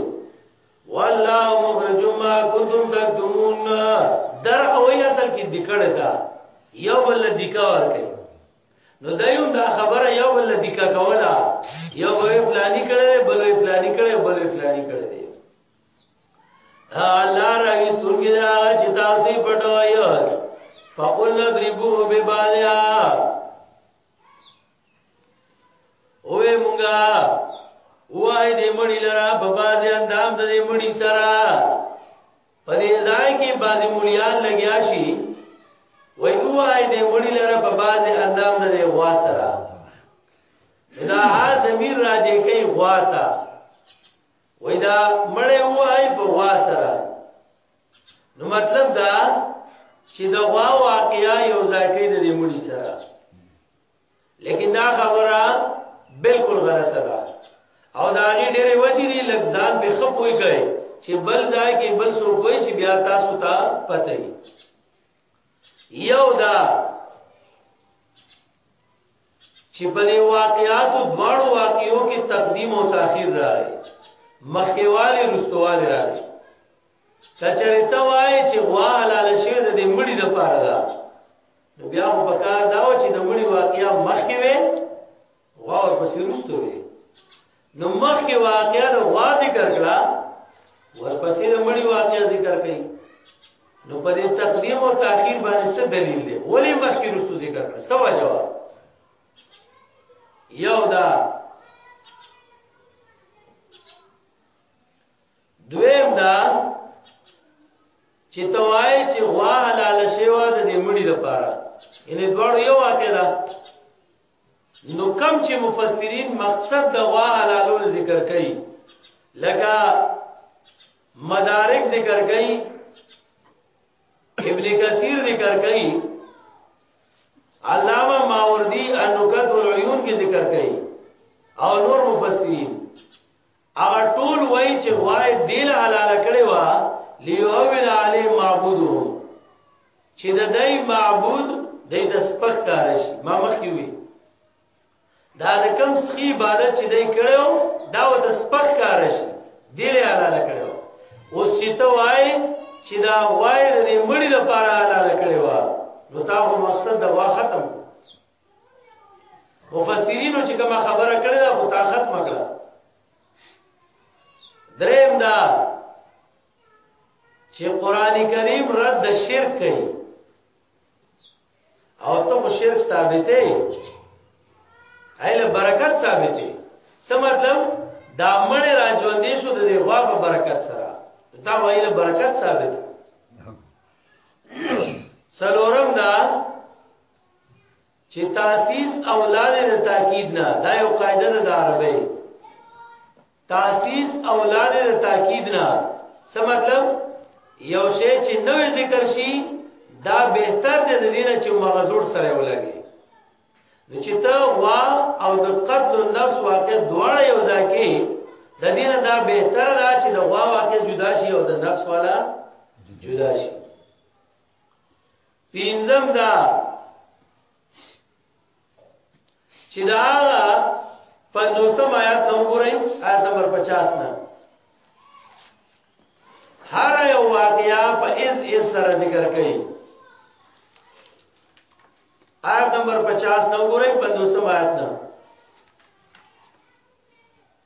واللہ مخرج ما کنتم تکتمون در اوئی اصل کی دکڑه دا یو بل دکا ورکی نو دایوم دا خبره یو بل دکا کولا یو بل فلانی کړه بل فلانی کړه بل فلانی کړه الله راوي ستونګي دا چې تاسو پټوي فقل نضربو ببالیا اوه مونږه وای دې مړی لرا په بازي اندام د دې مړی سره په دې ځای کې بازي مليان لګیا شي وای وای دې مړی لرا په بازي اندام د دې غوا سره دا ها زمير راځي کوي غوا ته وای دا مړې وای په غوا سره نو مطلب دا چې د غوا واقعیا یو ځای کې د دې مړي سره لیکن دا خبره بالکل غلطه ده او دا غي ډېرې وجې دي لږان به خپوي کوي چې بل ځای کې بل څو کوی چې بیا تاسو ته پته یو دا چې په دې واقعاتو دواړو واقعو کې تقدیم او تاخير راغی مخکېواله رستواله راغی کچره ته وای چې غوا حلال شوی د دې مړي د پاره ده نو بیا په پکار دا و چې د مړي واقعیا مخکې وي غوا ورپسې رستو وي نو مخکې واقعیا د غوا ذکر کړه ورپسې د مړي واقعیا ذکر کړي نو په دې تقدیم او تاخير باندې څه دلیل دی ولې مخکې رسو ذکر کړه سو جواب یو دا دویم دا چې توای چې غوا حلال شوی د دې مړي لپاره یعنی دوړ یو واقعیا نو کم چې مفسرین مقصد د غوا حلالول ذکر کوي لکه مدارک ذکر کوي ابن کثیر ذکر کوي علامہ ماوردی انکت العیون کې ذکر کوي او نور مفسرین هغه ټول وای چې وای دل حلال کړي وا لیوبل علی معبودو چې د دای معبود د د سپک کار شي ما مخکې وی دا د کم سخی عبادت چې دای کړو دا و د سپک کار شي دل حلال کړو او سیته وای چې دا وای د مړي لپاره حلال کړي وا نو تا مقصد دا ختم مفسرینو چې کومه خبره کړې ده خو تا ختم کړه دریم دا چې قران کریم رد شرک کوي او ته خو شرک ثابتې ایله برکت ثابتې څه مطلب دا مړ راځوندې شو د دې غوا په برکت سره دا وایله برکت ثابت سلورم دا چې تاسیس او لاله د تاکید نه دا یو قاعده ده د عربی تاسیس او لاله د تاکید نه څه مطلب یو شی چې نوې ذکر شي دا بهتر دی د دینه چې مغزور سره ولګي نو چې ته وا او د قتل النفس واقع دواړه یو ځای کې د دینه دا بهتر ده چې د وا واقع جدا شي او د نفس والا جدا شي پینځم دا چې دا پنځوسم آیات نو ګورئ آیات نمبر 50 نه هر یو واقعیا په از از سره ذکر کړي آیت نمبر 50 نو ګورئ 50 آیت نه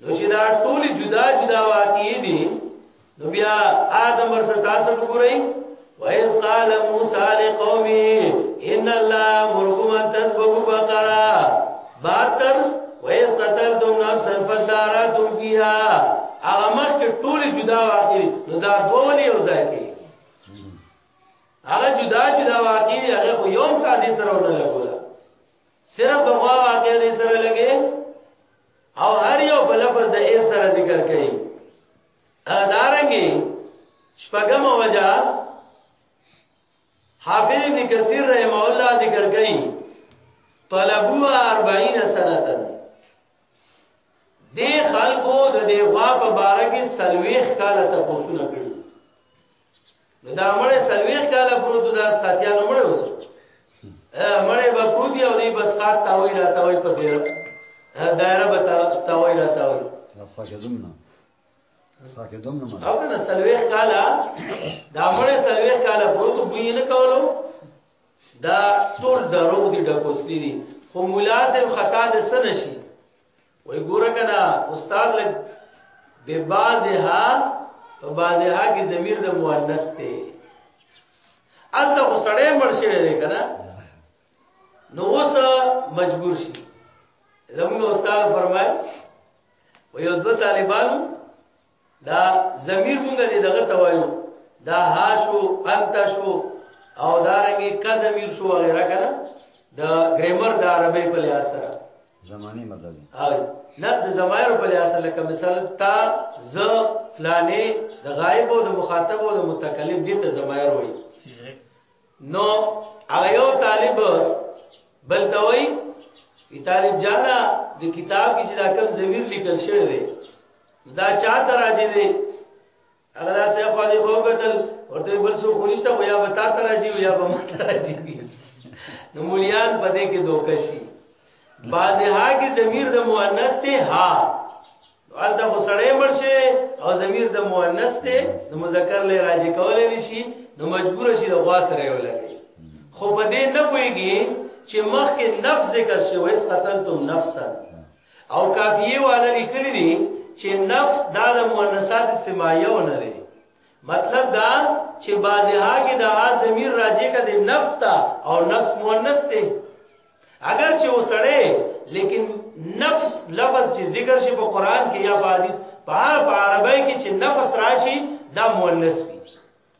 نو چې دا ټول جدا جدا واقعي دي نو بیا آدم ورسره تاسو وګورئ وَإِذْ قَالَ مُوسَى لِقَوْمِهِ إِنَّ اللَّهَ أَمَرَكُمْ أَن تَذْبَحُوا بَقَرَةً باتر وَإِذْ قَتَلْتُمْ نَفْسًا فَادَّارَأْتُمْ فِيهَا هغه مخ کې ټول جدا واقعي نو دا ټول یو ځای کې هغه جدا جدا واقعي هغه یو قاضي سره ونه لګول صرف د غوا واقع دې سره لګي او هر یو په لفظ د ای سره ذکر کړي دارنګي شپږم وجہ حافظ ابن کثیر رحم الله ذکر کړي طلبوا 40 سنه دې خلکو د دې غوا په باره کې سلويخ کاله تاسو نه کړی نو دا مړې سلويخ کاله پروت دا ساتيانو مړ اوس مړې به پروت یو دی بس خاط تاوي را تاوي په دیر دایره به تاوي را تاوي دا څنګه زمونه ساکه دوم نه مړ او کنه سلويخ کاله دا مړې سلويخ کاله پروت بوی نه کولو دا ټول دروغ دي ډکوسلی دي خو ملازم خطا د سنشي وای ګوره کنه استاد لګ به بازها په بازها کې ضمیر د مؤنث ته الته وسړې مرشه دی کنه نو اوس مجبور شي زموږ استاد فرمایي و یو دو طالبانو دا ضمیر مونږ دې دغه توایو دا ها شو انت شو او دا رنګي کا ضمیر شو وغیرہ کنه دا ګرامر د عربی په لحاظ سره زمانی مطلب او نه د زمایر په لحاظ سره لکه مثال تا ز فلانه د غایب او د مخاطب او د متکلم دې ته زمایر وایي نو هغه یو طالب بل ته وای ای طالب جانا د کتاب کې چې دا کوم زویر لیکل شوی دی دا چا ته راځي دی هغه دا سه خو دې خو قتل ورته بل څو خوريشته ویا به تا ته راځي ویا به ما ته راځي نو مولیان په دې کې دوکشي بازه ها کې زمير د مؤنث ته ها الته خو سړی مړ شي او ضمیر د مؤنث دی نو مذکر لې راځي کولای نشي نو مجبور شي د غوا سره یو لګي خو په دې نه پويږي چې مخکې نفس ذکر شي وې قتلتم نفسا او کافیه والا لیکلي دي چې نفس دا د مؤنثات سمایو نه دی مطلب دا چې بعضها کې د ها ضمیر راځي کده نفس ته او نفس مؤنث دی اگر چې وسړې لیکن نفس لفظ چې ذکر شي په قران کې یا په حدیث په هر په عربی کې چې نفس راشي دا مؤنث وي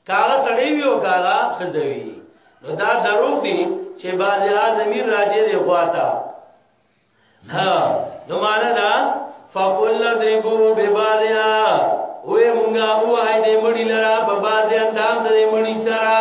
کاغه سړی وي او کاغه خزوي نو دا درو دي چې بازي زمير راځي دی غواتا ها نو معنا دا فقل ذبو ببالیا وې مونږه وای دې مړی لرا په بازي اندام دې مړی سره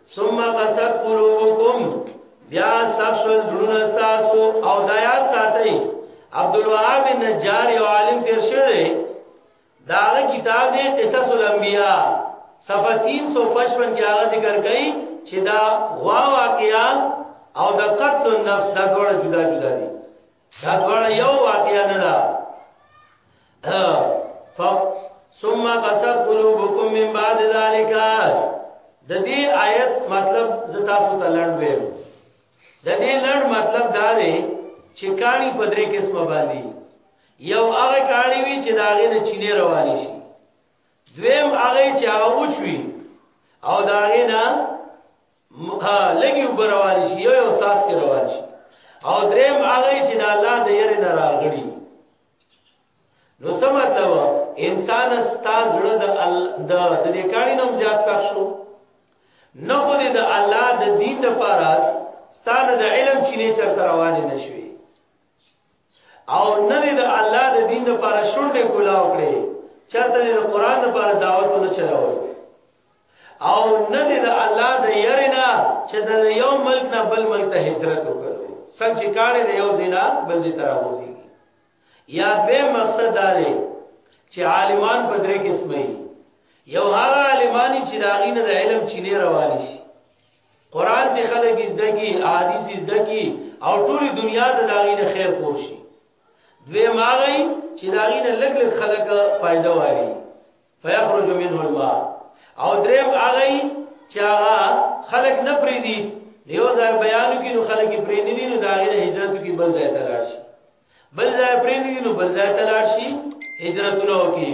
ثم قصد قلوبكم بیا سب شل زړونه تاسو او دایات ساتي عبد الوهاب نجار یو عالم تیر شوی دی داغه کتاب دی قصص الانبیاء صفحه 355 کې هغه ذکر کړي چې دا غوا واقعا او د قتل النفس دا ډول جدا جدا دي دا دواړه یو واقعیا نه ده ثم قصد قلوبكم من بعد ذلك د دې آیت مطلب زتا سو تلند وې د دې لړ مطلب دا دی چې کانی په درې قسمه باندې یو هغه کانی وی چې داغه نه چینه رواني شي دویم هغه چې هغه وچوي او داغه نه لګي وبروان شي یو یو ساس کې روان شي او دریم هغه چې د الله د یری نه راغړي نو څه مطلب انسان استاد زړه د د دې کاری نوم زیات سخت شو نه خو د الله د دین لپاره ستانه د علم چینه چرته روانې نشوي او نه دې د الله د دین لپاره شونډې کولاو کړې چرته دې د قران لپاره دعوت نه چلاوي او نه دې د الله د يرنا چې د یو ملک نه بل ملک ته هجرت وکړي څنګه کارې د یو زینا بل زی تراوځي یا به مقصد دا دی چې عالمان په درې قسمه یو هغه عالمانی چې داغینه د علم چینه روان شي قران دې خلک زده کی احادیث زده کی او ټول دنیا ته داغي نه خیر پوه شي دوی ماغی چې داغي نه لګ لګ خلک فائدہ وایي فیخرج منه الماء او دریم هغه چې هغه خلک نه پریدي دیو ځای بیانو کې نو خلک پریدي نه نو داغي نه هجرت کې بل ځای ته راشي بل ځای پریدي نو بل ځای ته راشي هجرتونه وکړي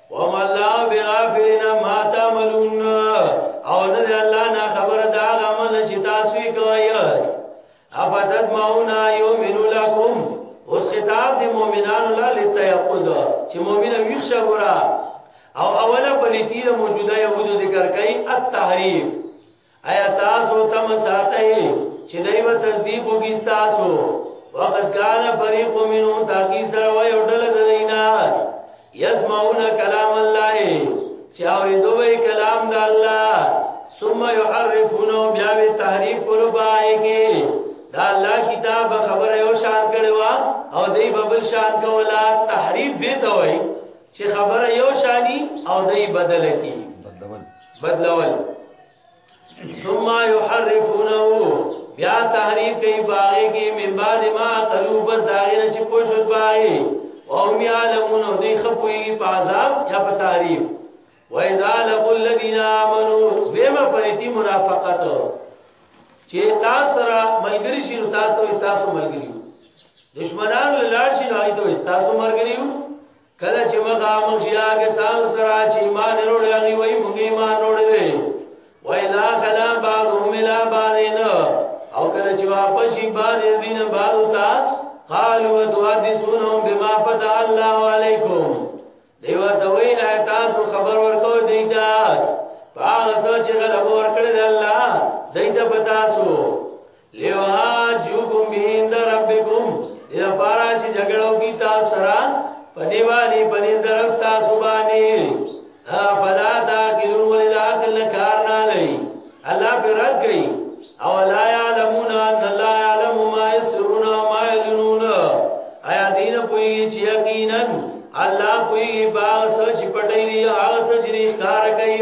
وما الله بغافلنا ما تعملون او نه الله نه خبر دا عمل چې تاسو یې کوي افدت ماونا یومن لکم اوس خطاب دی مؤمنانو لا لتیقظ چې مؤمنه ویښ شورا او اوله پلیتی موجوده یهودو ذکر کوي التحریف ایا تاسو تم ساتئ چې دوی به تصدیق وکړي تاسو وقد کان فريق منهم تاقي سره وای او ډله د دینا يسمعون كلام الله چې اوریدو به کلام د الله ثم يحرفونه بیا به تحریف کولو پای کې دا الله کتاب خبره یو شان کړي وا او دوی به بل شان کولا تحریف به ته وای چې خبره یو شانی او دوی بدل کی بدلول ثم يحرفونه بیا تحریف کوي باغې کې من بعد ما قلو بس داغه چې پوښت باغې او هم يعلمون او دې خپوي په عذاب یا په تعریف واذا لقوا الذين امنوا بما فريتي منافقت چې تاسو سره ملګری شي نو تاسو تاسو ملګری دشمنان لاړ شي نو ایتو تاسو ملګری کله چې مخامخ شي هغه سان سره چې ایمان وروړي هغه وایي موږ ایمان وروړي دی وای لا خلا بعضهم الى بعضین او کله چې واپس شي بعض دین بعض تا قالوا وتحدثونهم بما فتح الله عليكم دیو دوی ایتاس خبر ورکو دیتا هغه سوچ غلب ورکړل الله دیتا پتاسو لیوحاجوکم بهند ربکم یا پارا چې جګړو کی تاسو سره پدی باندې پدی طرف تاسو باندې افلا تاکلون وللا کل کار نه لای الله پر رد کړي او لا يعلمون ان الله يعلم ما يسرون ما يعلنون ایا دین پوی چې یقینا الله پوی باغ سوچ پټی دی هغه سوچ ریخ کار کوي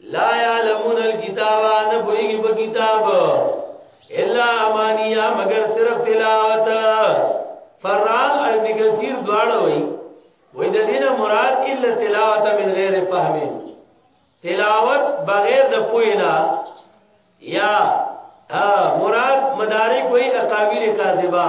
لا يعلمون الكتاب نه پويږي په کتاب الا امانيا مگر صرف تلاوت فرال ابن کثیر دواړه وي وې د دینه مراد الا تلاوت من غیر فهم تلاوت بغیر د پوینا یا مراد مدارک وې اقاویر کاذبه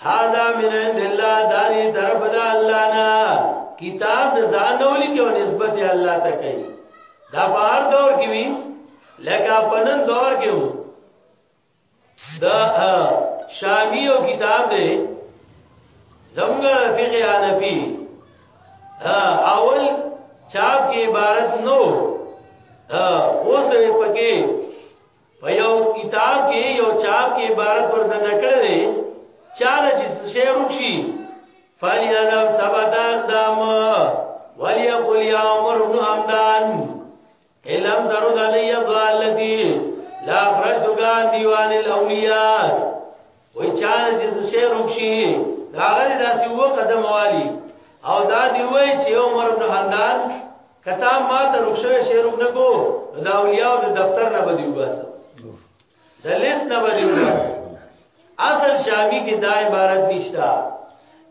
هذا من عند الله داری طرف دا الله نا کتاب نزان نولی کیو نسبت الله تا کئی دا بار دور کیوی لکا پنن دور کیو دا شامی او کتاب دے زمگا فقه آنفی اول چاپ کی عبارت نو اوس پکې په یو کتاب کې یو چاپ کې عبارت پر دنه کړی دی چاله چې شی روشي فلی ادم ثبت اقدام ولی قل یا عمر بن حمدان الم ترد علی ضالتی لا خرجت کا دیوان الاولیاء وای چا چې څه روم شي دا غلي داسې وو قدم والی او دا دی وای چې عمر بن حنان کتا ما ته رخصه شي روم نه کو دا اولیاء د دفتر نه بدیو بس د لیس نه بدیو بس اصل شامی کې دا عبارت نشتا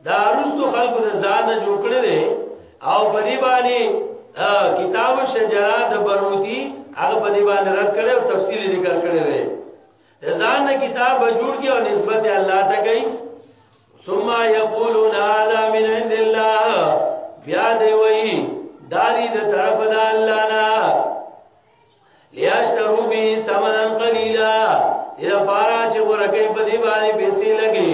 دا رستو خلکو د ځان نه جوړ کړل او په دې باندې کتاب شجرا د بروتی هغه په دې باندې رد کړي او تفصیل ذکر کړي ځان کتاب جوړ کی او نسبت الله ته کوي ثم یقولون هذا من عند الله بیا دی وی داری د طرف د الله نه لیاشترو به ثمنا قلیلا اذا پارا چې ورکه په دی باندې پیسې لګي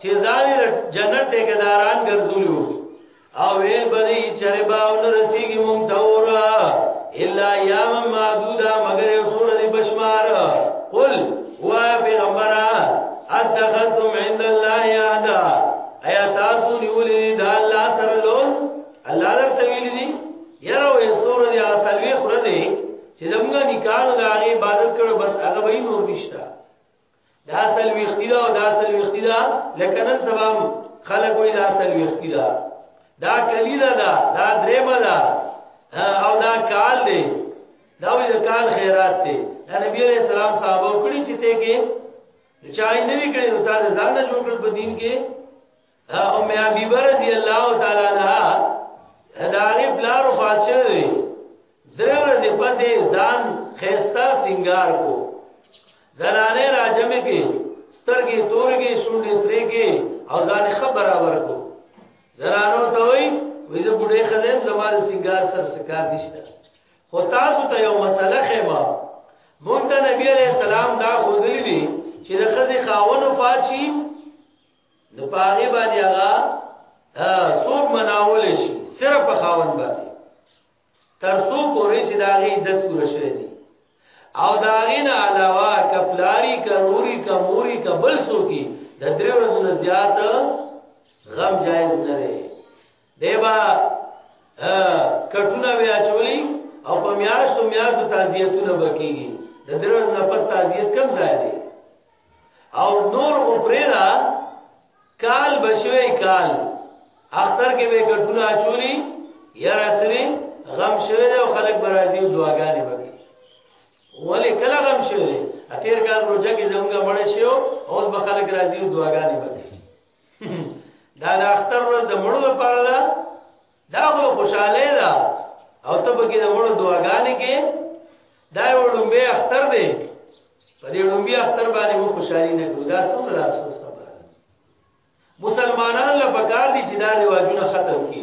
چې ځان جنت ټیکداران ګرځولو او ویل بری چرې باور رسیږي مونږ ته اورا الا یام معدودا مگر یو سور دی بشمار قل وا پیغمبرا اتخذتم عند الله یادا ایا تاسو نیولې دا الله سره لون الله درته ویل دي یره وې سور دی اصلوي خره دی چې زمونږه نکاح د هغه عبادت کړو بس هغه به نور نشتا دا اصل ویختی دا او دا اصل ویختی دا لکه نن سبا خلک وی دا اصل ویختی دا دا کلینا دا دا دریما دا او دا کال دی دا وی دا کال خیرات دی دا نبی علیہ السلام صحابه کړی چې ته کې چای نه وی کړی نو تا ځان نه جوړ کړ په دین کې ام حبیبه رضی الله تعالی عنها دا غي بلار وفات شوه دی درې ورځې پسې ځان خيستا سنگار کو زنانه راجم کې سترګې تورګې شونډې سرې کې او ځان خبر برابر کو زنانو ته وای وې زه بډې خدیم زما د سنگار سر سکار نشته خو تاسو ته یو مسله خېما مونږ ته نبی عليه السلام دا خو دلی دي چې د خزي خاون وفات شي نو پاغي باندې هغه څوک مناول شي صرف په خاون باندې تر څو پورې چې دا غي عدت پوره شوی دی او دا غي نه علاوه کپلاری کروري کموري کبل سو کی د درې ورځې زیات غم جایز نه دی دیبا کټونه وی اچولی او په میاشتو میاشتو تعزیتونه بکیږي د درن نه پس تعزیت کم ځای دی او نور اوپریرا کال بشوي کال اختر کې به کټونه اچولی یا رسري غم شوی دی او خلک برازي دعاګانې وکړي ولې کله غم شوی دی اتیر کال روزه کې زمونږه مړ شو اوس به خلک راځي دعاګانې وکړي دا د اختر ورځ د مړو لپاره ده دا خو خوشاله ده او ته به کې د مړو دعاګانې کې دا یو لومبه اختر دی په دې لومبه اختر باندې مو خوشالي نه کوو دا څومره افسوس خبره مسلمانان له پکار دي چې دا رواجونه ختم کړي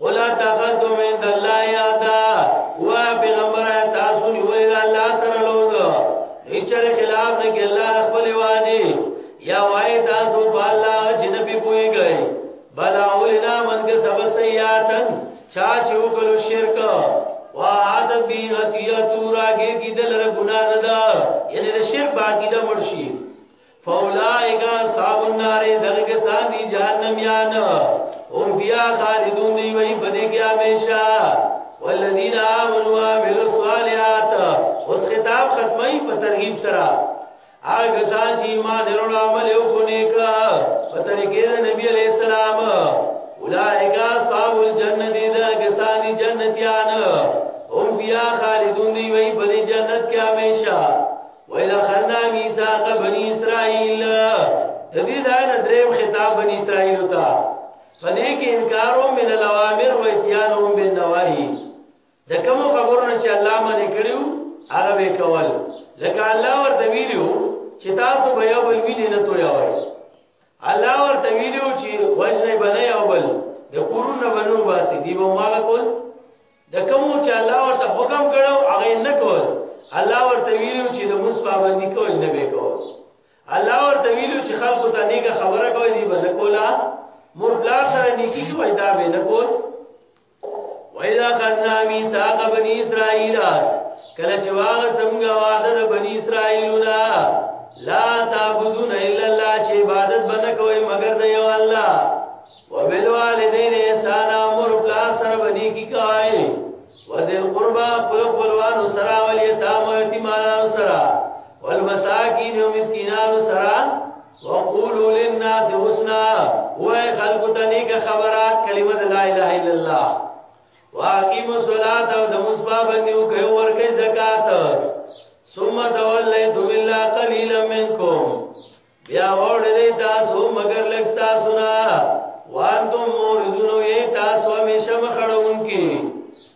ولا تغدو من الله یادا و پیغمبر تاسو نیولې د الله سره لوز هیڅر خلاف نه کې الله خپل وادي یا وای تاسو په الله چې نه پی پوي گئے بلا اولنا من کې سب سیاتن چا چې وکړو شرک وا عاد بی غسیه تورا کې کیدل رب ګنا نه دا یعنی شرک باقی دا مرشي فاولائک اصحاب النار زغ کے سان دی جہنم یان هم فیا خالدون دی وی بدی کیا ہمیشہ والذین آمنوا وعملوا الصالحات اس خطاب ختمائی په ترغیب سره هغه ځان چې ایمان لرلو عمل یو کو نیک په طریقې د نبی علی السلام اولائک اصحاب الجنه دي دا کسان دي جنتیان هم بیا خالدون دی وی په جنت کې همیشه وَإِذْ أَخَذْنَا مِيثَاقَ بَنِي إِسْرَائِيلَ د دې ځای نه دریم خطاب بنی اسرائیل ته پدې کې انکارو من الاوامر و اتیانهم بالنواهی د کوم خبرو نه چې الله باندې کړیو هغه به کول لکه الله ورته ویلو چې تاسو به یو بل ویني نه تویا وای الله ورته ویلو چې وجنه بنه او بل د قرون نه بنو باسي دی به ما کول د کوم چې الله ورته حکم کړو هغه نه کول الله ورته ویلو چې د موس پابندي کول نه به کول الله ورته ویلو چې خلکو ته نیګه خبره کوي دی به نه کولا مور بلا سره نیکی کوي دا به نه کول وَإِذَا أَخَذْنَا مِيثَاقَ بَنِي إِسْرَائِيلَ کله چې واغه څنګه وعده د بنی اسرائیل لا لا تعبدون الا الله چې عبادت بنه کوي مگر د یو الله وبالوالدین احسان امر بلا سره بدی کی کوي وذل قربا خپل خپلوان سره ول یتام یتیمان سره والمساکین و مسکینان سره وقولوا للناس حسنا وای خلق ته نیک خبره کلمه لا اله الا الله واقیموا الصلاة او د مصبابت یو کوي ورکه زکات ثم تولیتم الا قليلا منکم بیا وړ دې تاسو مگر لږ تاسو نه وانتم موردون یې تاسو همیشه مخړون کی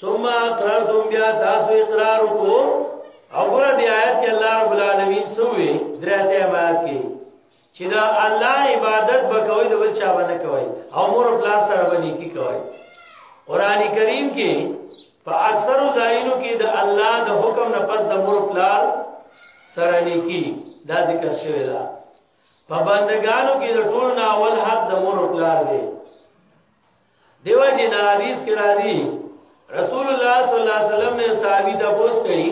ثم اقررتم بیا تاسو اقرار کو او ګور دی آیت کې الله رب العالمین سوې زرهته آباد کې چې دا الله عبادت وکوي د بل چا باندې کوي او مور خپل سره باندې کی کوي قران کریم کې په اکثر ځایونو کې د الله د حکم نه پس د مور خپل سره نیکی دا ذکر شوی دا په بندگانو کې د ټول ناول حق د مور خپل دی دیو جن حدیث کې راځي رسول الله صلی الله علیه وسلم نے صحابي ته پوښ کړي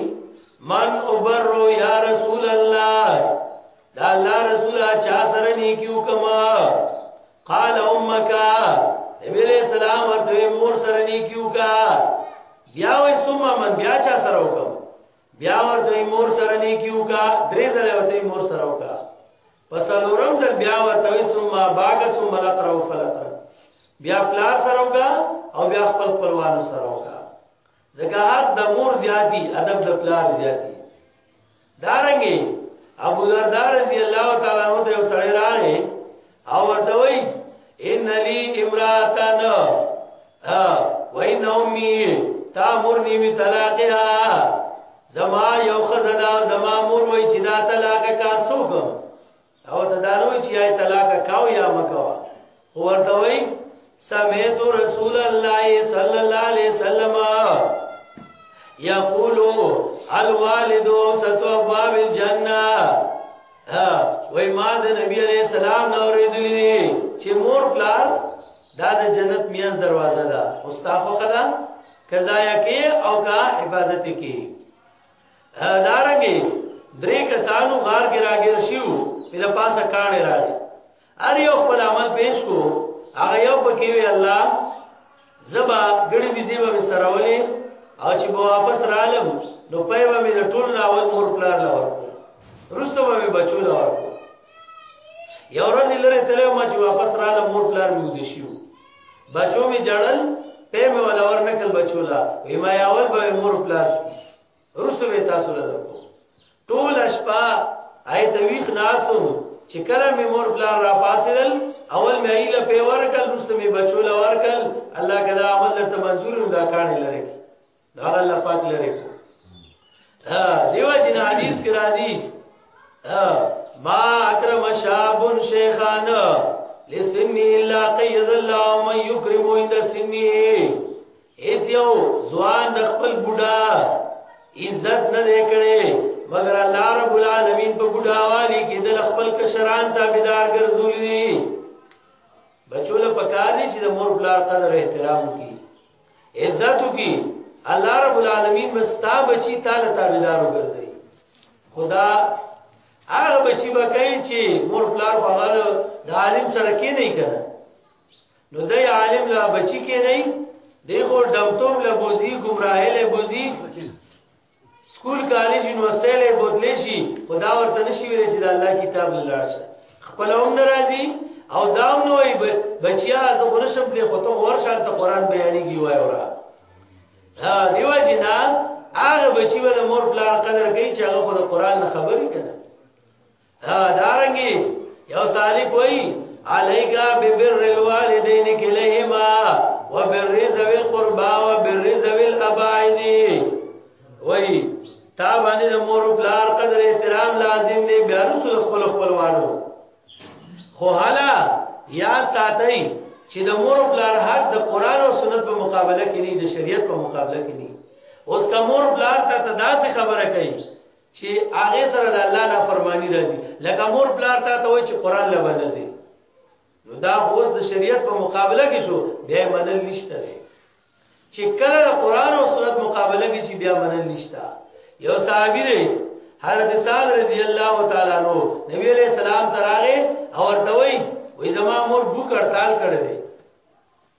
من ابرو یا رسول الله دا الله رسول چا سره نیکیو کما قال امک نبی علیہ السلام ورته مور سره نیکیو کا بیا وې ثم من بیا چا سره وکم بیا ورته مور سره نیکیو کا درې سره ورته مور سره وکا پس نورم ځل بیا ورته وي ثم باغ ثم لقرو فلقر بیا پلار سره وکا او بیا خپل خپلوانو سره وکا ځکه حق د مور زیاتی ادب د پلار زیاتی دارنګي ابو دردا رضی الله تعالی عنہ ته سړی راغی او ورته وی ان لی امراتن وای نو می تا مور نیمی طلاقها زما یو خزدا زما مور وای چې دا طلاق کا سوګ او دا دانو چې آی طلاق کاو یا مکو ورته وای سمیت رسول الله صلی الله علیه وسلم یقول الوالد وسط ابواب الجنه وای ما د نبی علیہ السلام نو ریدلی چې مور پلار دا د جنت میاز دروازه ده او ستاسو خلا قضایا کې او کا حفاظت کې دارنګي درې کسانو غار کې راګر شیو په پاسه کانه راځي ار یو خپل عمل پیش کو هغه یو پکې وی الله زبا ګړي بيزي به سراولې او چې به واپس رالم نو پېوه مې ټول راول مور پلار لور رسته به بچو لور یو ورځ لري تلو ما چې واپس رااله مور پلار مې ودی شو بچو مې جړل په مې ولا ور نکل بچو لا وې ما یاول به مور پلار رسو به تاسو له ټول شپه آی ته ویخ ناسو چې کله مې مور پلار را پاسېدل اول مې ایله په ورکل رسو مې بچو لا ورکل الله کدا عمل ته منظور دا کانه لري دا الله پاک لري کو ها دیو جن حدیث کې راځي ها ما اکرم شاب شیخان لسنی الا قید الله من یکرم عند سنی هیڅ یو ځوان د خپل بوډا عزت نه کړي مگر الله رب العالمین په بډاوالی کې د خپل کشران تابعدار ګرځولې بچو له پکار دي چې د مور بلار قدر احترام وکړي عزت کی الله رب العالمین بستا بچی تعالی تابعدار وګرځي خدا هغه بچی به کوي چې مور پلار هغه د عالم سره کې نه کړه نو د عالم لا بچی کې نه دی خو ډمتوم له بوزي گمراهي له بوزي سکول کالج یونیورسيټي له بوتلې شي خدا ورته نشي ویل چې د الله کتاب لاړ شي خپل هم ناراضي او دام نو وي بچیا زه ورشم په خطو ورشان ته قران بیانېږي وای ورا ها دیو جنا هغه بچی ول مور پلار قدر کوي چې هغه خو د قران خبرې کوي ها دارنګي یو سالک وای علیکا ببر الوالدین کلیهما وبر ذوی القربا وبر ذوی الابعد وای تا باندې مور او پلار قدر احترام لازم دی بیا رسول خپل خپلوانو خو حالا یاد ساتئ چې د مور او پلار حق د قران او سنت په مقابله کې نه د شریعت په مقابله کې نه اوس کا مور پلار ته تداسې خبره کوي چې هغه سره د الله نه فرمانی راځي لکه مور پلار تا ته وای چې قران لا بنځي نو دا اوس د شریعت په مقابله کې شو بیا منل نشته چې کله د قران او سنت مقابله کې شي بیا منل نشته یو صحابي دی حضرت سعد رضی الله تعالی عنہ نبی علیہ السلام تراغه اور دوی وې زما مور بو کړتال کړې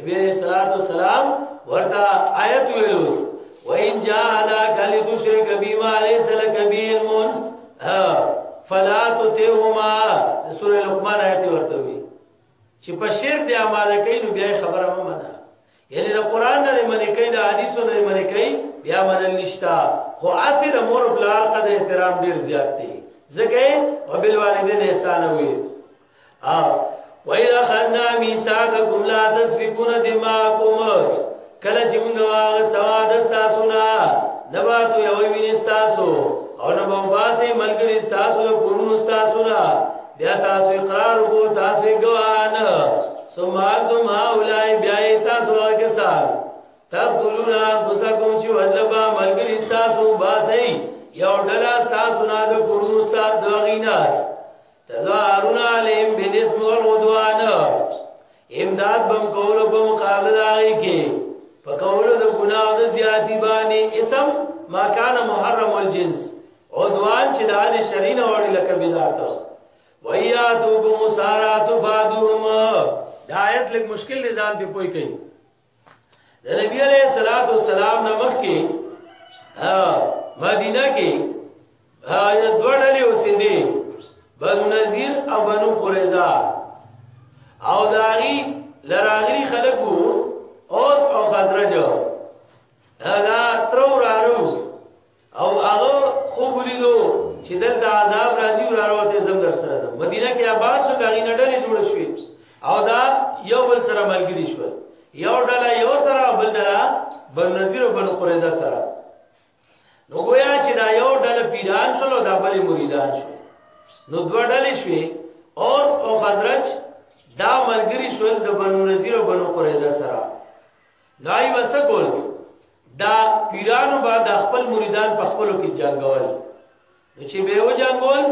نبی علیہ الصلوۃ والسلام ورته آیت ویلو وان جاءك لتشرك بما ليس لك به علم فلا تطعهما سورہ لقمان آیت ورته وی چې په شرک دی اماده کوي نو بیا خبره مې منه یعنی د قران نه منې کوي د حدیثو نه منې کوي بیا منل نشتا خو اسی د مور بلار قدر احترام ډیر زیات دی زګې او بل والدین احسان وي او وَإِذْ أَخَذْنَا مِيثَاقَكُمْ لَا تَسْفِكُونَ دِمَاءَكُمْ کله چې موږ واغستوا د تاسو نه نباتو یو ویني تاسو او نه مو باسي ملګری تاسو له کورونو تاسو نه بیا تاسو اقرار وو تاسو ګوان ثم انتم هؤلاء بیا تاسو هغه سره تقتلون انفسکم چې ولبا ملګری تاسو باسي یو ډلا تاسو نه د کورونو تاسو دغینا تظاهرون علیهم بالاسم والعدوان امداد بم کولو په مقابله دای کې په کولو د ګناه او د زیاتی باندې اسم ما کان محرم الجنس عدوان چې د عادي شرین وړي لکه بدعت ویا دوګو مسارات فادوما دا آیت لږ مشکل نظام په پوي کوي د نبی علیہ الصلوۃ والسلام نه مخکې مدینه کې یا دوړلې اوسېدي بنو نذیر او بنو قریظه او داغي لراغري خلکو اوس او خدرج دا ترو رارو او هغه خوب ولیدو چې دلته عذاب راځي او راوته زم در سره زم مدینه کې آباد شو دا غینه ډلې جوړ شوې او دا یو بل سره ملګری شو یو ډله یو سره بل ډله بل نذیر او بل قریظه سره نو گویا چې دا یو ډله پیران شول او دا بل مریدان شول نو دوه ډلې شوې اوس او خضرج دا ملګری شول د بنو نذیر او بنو قریظه سره دای وسکول دا پیرانو با د خپل مریدان په خپلو کې جنگول نو چې به و جنگول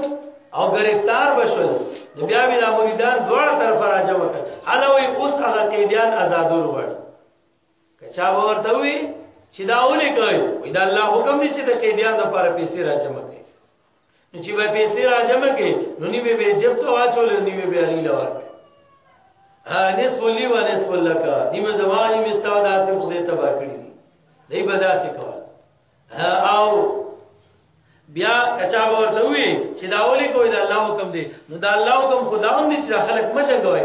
او گرفتار بشول نو بیا به د مریدان دواړه طرف راځم وکړ علاوه اوس هغه قیدیان آزادول وړ کچا ورته وی چې دا ولې کوي وای دا الله حکم دی چې د قیدیان لپاره پیسې راځم نو چې به پیسې را جمع کې نو نیمه به جب ته واچول نیمه به علی لور نصف لی و نصف لک نیمه زما یې مستو داسې خدای تبا کړی دی به داسې کول او بیا کچا ورته وی چې دا ولي کوی دا الله حکم دی نو دا الله حکم خداوند چې خلک مچنګوي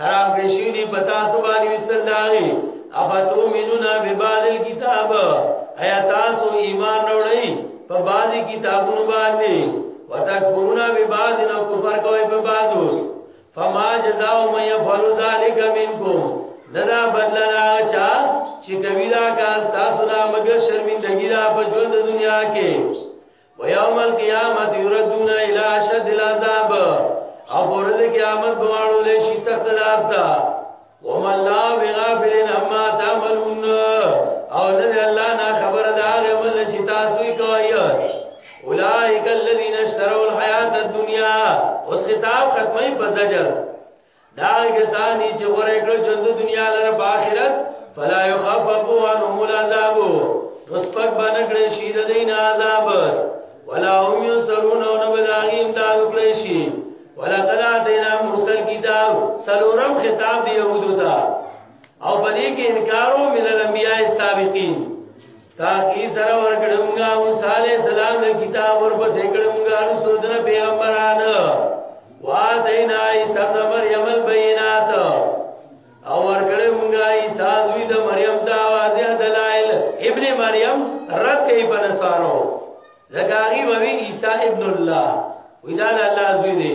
حرام کړی شوی دی پتا سو باندې وسل داغي افتومنون ببعض الكتاب ایا تاسو ایمان وروړی په بعضی کتابونو باندې وتکفرون ببعض نو کفر کوي په بعضو فما جزاء من يفعل ذلك منكم ددا بدلا چا چې کوي دا کار تاسو نه مگر شرمندګی دا په ژوند دنیا کې ويوم القيامت يردون الى اشد العذاب او پرد قیامت بوانو لے شی سخت عذاب تا وما الله بغافلن اما تعملون او نه الله نا خبر دا غمل شي تاسو کوي اولائک الذین اشتروا الحیات الدنیا اوس خطاب ختمي په زجر دا کسان دي چې غوړې کړو ژوند دنیا لره په آخرت فلا يخفف عنهم العذاب وسپک باندې کړی شي د دین عذاب ولا هم ينصرون او نه بلاغي امداد کړی شي ولا تلا دینا مرسل کتاب سلورم خطاب دی يهودو ته او باندې کې انکارو مل الانبیاء السابقین تا کی سره ورکړمګا موسی علی السلام له کتاب ورپسې کړمګا رسول د پیغمبران واتینا عیسی ابن مریم البینات او ورکړمګا عیسی زوی د مریم دا واضح دلائل ابن مریم رد کوي په نصارو زګاری وی عیسی ابن الله ودا الله زوی دی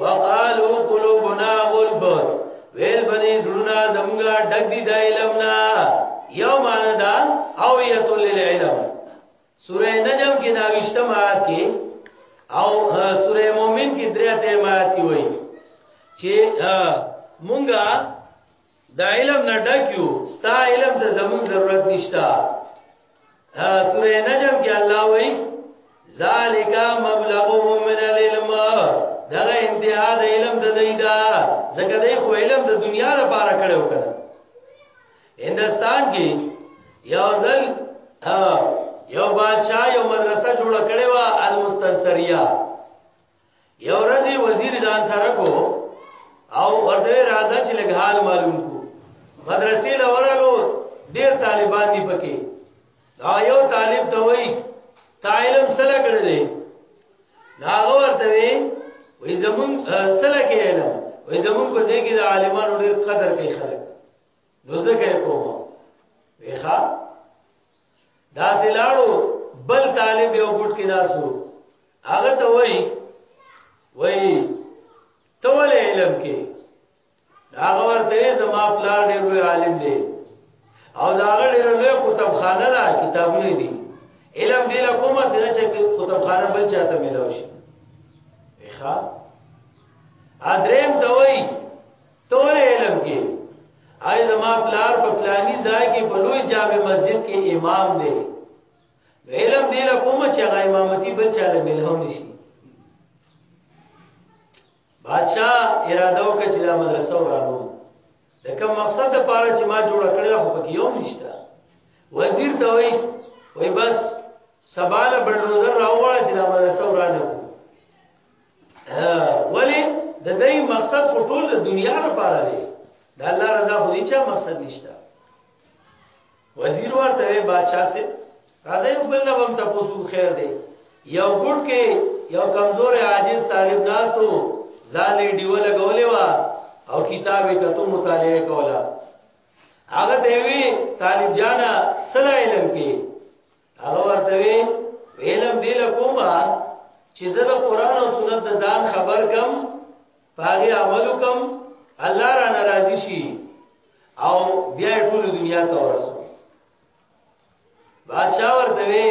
وقالو قلوبنا غلف ویل بنی زړونه زمګه ډګ دی د علم نه یو معنا دا او یت للعلم سوره نجم کې دا وشتم آیات کې او سوره مومن کې درې ته آیات کې وایي چې مونږه دا علم نه ډکیو ستا علم ته زمون ضرورت نشتا سوره نجم کې الله وایي ذالک مبلغهم من العلم دا انتها د علم د دیدا زکه دی خو علم د دنیا لپاره کړو کنه هندستان کې یو ځل یو بادشاہ یو مدرسه جوړ کړې و المستنصریه یو ورځ وزیر ځان سره کو او ورته راځه چې لږ حال معلوم کو مدرسې لورلو ډیر طالبان دی پکې دا یو طالب ته وای تا علم سره کړل دا ورته وی وې زمون سره کې علم وې زمون په دې کې د عالمانو ډیر قدر کوي خلک نو زګه کوم ویخا دا سلاړو بل طالب یو ګټ کې ناسو هغه ته وای وای ته ولې علم کې هغه ورته زما پلار ډېر لوی عالم دی او دا هغه ډېر لوی کتابخانه ده کتابونه دي علم دی له کومه سره چې کتابخانه بل چاته ملو شي ښا ادریم ته وای تول علم کې آی زما پلار په پلانی ځای کې په لوی جامع مسجد کې امام دی علم دی له کومه چې هغه امامتي بل چاله ملهم نشي بادشاہ اراده وکړه چې دا مدرسه ورانو د کوم مقصد لپاره چې ما جوړ کړی خو پکې یو نشته وزیر ته وای وای بس سباله بلډوزر راوړل چې دا مدرسه ورانه ولی د دې مقصد په ټول د دنیا لپاره دی د الله رضا خو هیڅ مقصد نشته وزیر ورته وی بادشاہ سے راځي په بل نوم تاسو خیر دی یو ګډ کې یو کمزور عاجز طالب ناستو ځان یې دیو لګولې وا او کتاب یې کتو مطالعه کولا هغه دی وی طالب جانا سلا علم کې هغه ورته وی علم دی له کومه چې زه د قران او سنت د ځان خبر کم پاغي عمل کم الله را ناراضي شي او بیا ټول دنیا ته ورسو بادشاہ ورته وی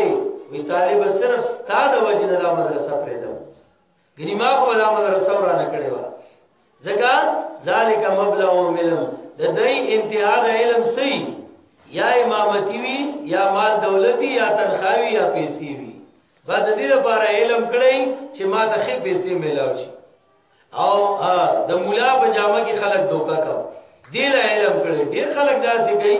وی طالب صرف ستاده وجنه د مدرسه پرې ګنی ما په ولا مدرسه ورانه کړې و ځکه ذالک مبلغ علم د دې انتها د علم سي یا امامتی وی یا مال دولتی یا تنخواوی یا پیسې وی بعد دې لپاره علم کړی چې ما ته خې پیسې ملاو شي او د مولا په جامه کې خلک دوکا کوي دې له علم کړی ډېر خلک داسې کوي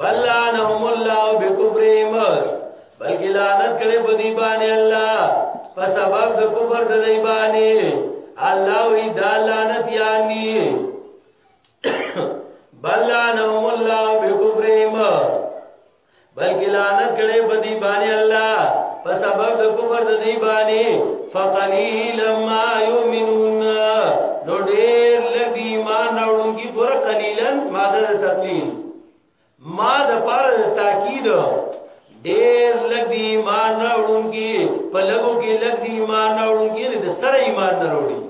بل لعنهم الله بكفرهم بلکې لعنت کړي په دی باندې الله په سبب د کفر د دی باندې الله وی دا لعنت یانی بل لعنهم الله بكفرهم بلکې لعنت کړي په دی باندې الله په سبب د کفر د دی باندې فقليلا ما يؤمنون نو ډېر لږ ایمان راوړونکي پر قليلا ماده تقليل ما د پاره د تاکید ډیر لګ دی ایمان نه وړونکی په لګو کې لګ دی ایمان نه وړونکی د سره ایمان نه وړي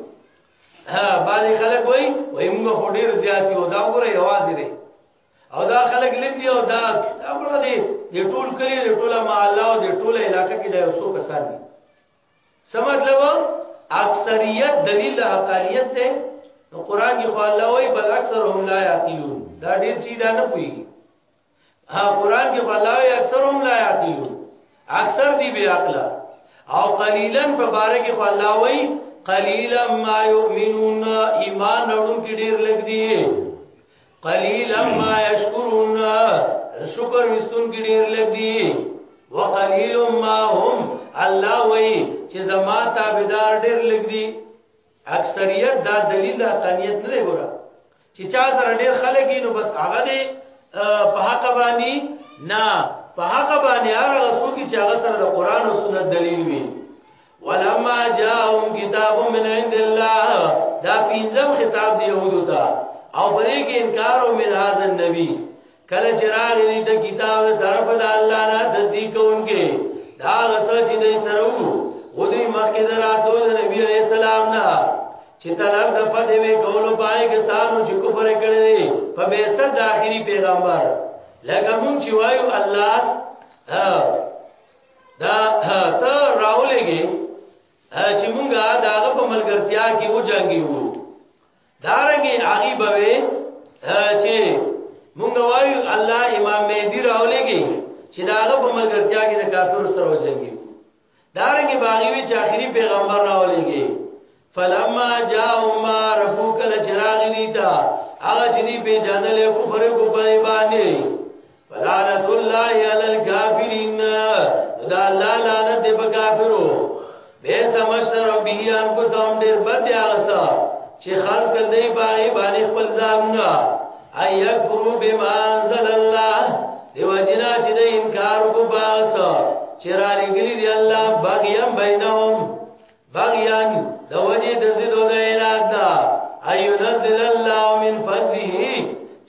ها باندې خلک وای وای موږ خو ډیر زیات یو دا وګوره یوازې دی او دا خلک لګ دی او دا دا وګوره دی د ټول کلی د ټوله محله او د ټوله علاقې کې دا یو څو کسان دي څه مطلب اکثریت دلیل د حقانیت ده نو قران کې خو الله وایي بل اکثرهم لا یعقلون دا ډیر چی دا نه کوي ها قران کې خو الله وایي اکثرهم لا یعقلون اکثر دی بی عقل او قلیلا په باره کې خو الله وایي قلیلا ما یؤمنون ایمان اورون کې ډیر لګ دی قلیلا ما یشکرون شکر وستون کې ډیر لګي وقلیل ما هم الله وای چې زما تابعدار ډیر لګي اکثریت دا دلیل دا قانیت نه ګورا چې چا سره ډیر خلک نو بس هغه دی په حق باندې نه په حق باندې هغه څوک چې هغه سره د قران او سنت دلیل وي ولما جاءهم کتاب من عند الله دا پینځم خطاب دی یهودو ته او پرې کې انکار او من هاذا النبي کله چې راغلی د کتاب طرف د الله نه تصدیق کوونکې دا غسل چې دې سره وو و دې مخکې دراتو د نبی عليه السلام نه چې طلب د فتح وی کولو پای کې سانو چې کفر کړي په به صد اخري پیغمبر لکه مونږ چې وایو الله دا ته راولېږي چې مونږه دا په ملګرتیا کې و جنگي وو دارنګي هغه به چې مونږ وایو الله امام مهدی راولېږي چې دا هغه په ملګرتیا کې د کافر سره وجنګي دارنګي باغی وی چې اخري پیغمبر راولېږي فلما جاءهم ما ربو کله چراغ دیتا هغه چې دی په جانل کفر کو په باندې فلعنت الله علی الکافرین دا الله لعنت دی په کافرو به سمشتر به ان کو سم ډیر بد هغه چې خاص کړي باندې باندې خپل ځامنا ايکفرو بما انزل الله دیو جنا چې د انکار کو باس چرالګری دی الله بغیم بینهم بغيان د وجه د زید او د اعلان دا اينزل الله من فضله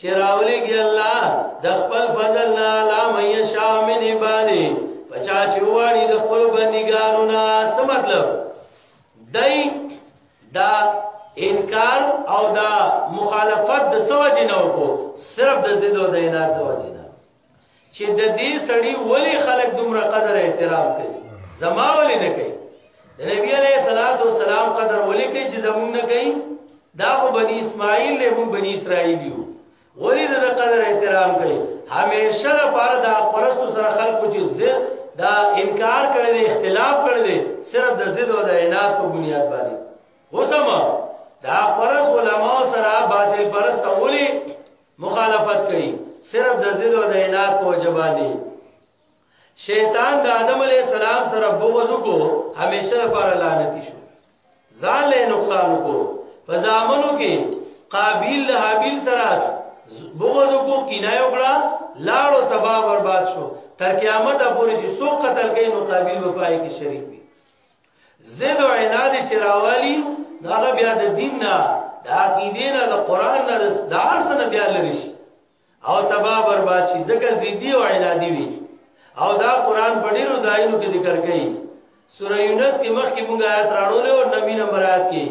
چراولګي الله د خپل فضل نه لا مې شامل عبادي پچا چواني د خپل بندګانو نه څه مطلب دای دا انکار او دا مخالفت د سوجنو کو صرف د زید او د اعلان د وجه چې د دې سړی ولی خلک دومره قدر احترام کوي زما ولی نه کوي د نبی علیہ الصلوۃ والسلام قدر ولی کوي چې زمونږ نه کوي دا خو بنی اسماعیل له مون بنی اسرائیل یو ولی د قدر احترام کوي همیشه د پاره د پرستو سره خلکو چې زه دا انکار کړی دی اختلاف کړی دی صرف د زید او د عنایت په بنیاد باندې وسمه دا پرس علماء سره باطل پرست اولی مخالفت کوي صرف د ضد او د عناد په وجه باندې شیطان د آدم علی السلام سره بغض کو همیشه لپاره لعنت شو ځان له نقصان کو په ځامنو کې قابیل له حابیل سره بغض کو کینه وکړه لاړو تباہ برباد شو تر قیامت پورې چې څوک قتل کوي نو قابیل وفای کې شریک وي زید او عناد چې راوالي هغه بیا د دین نه د عقیدې نه د قران نه د دار سره بیا لري شي او تبا برباد شي ځکه زیدی او عنادي وي او دا قران په ډیرو ځایونو کې ذکر کړي سوره یونس کې مخکې مونږه آیات راړولې او نبی نمبر آیات کې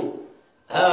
ها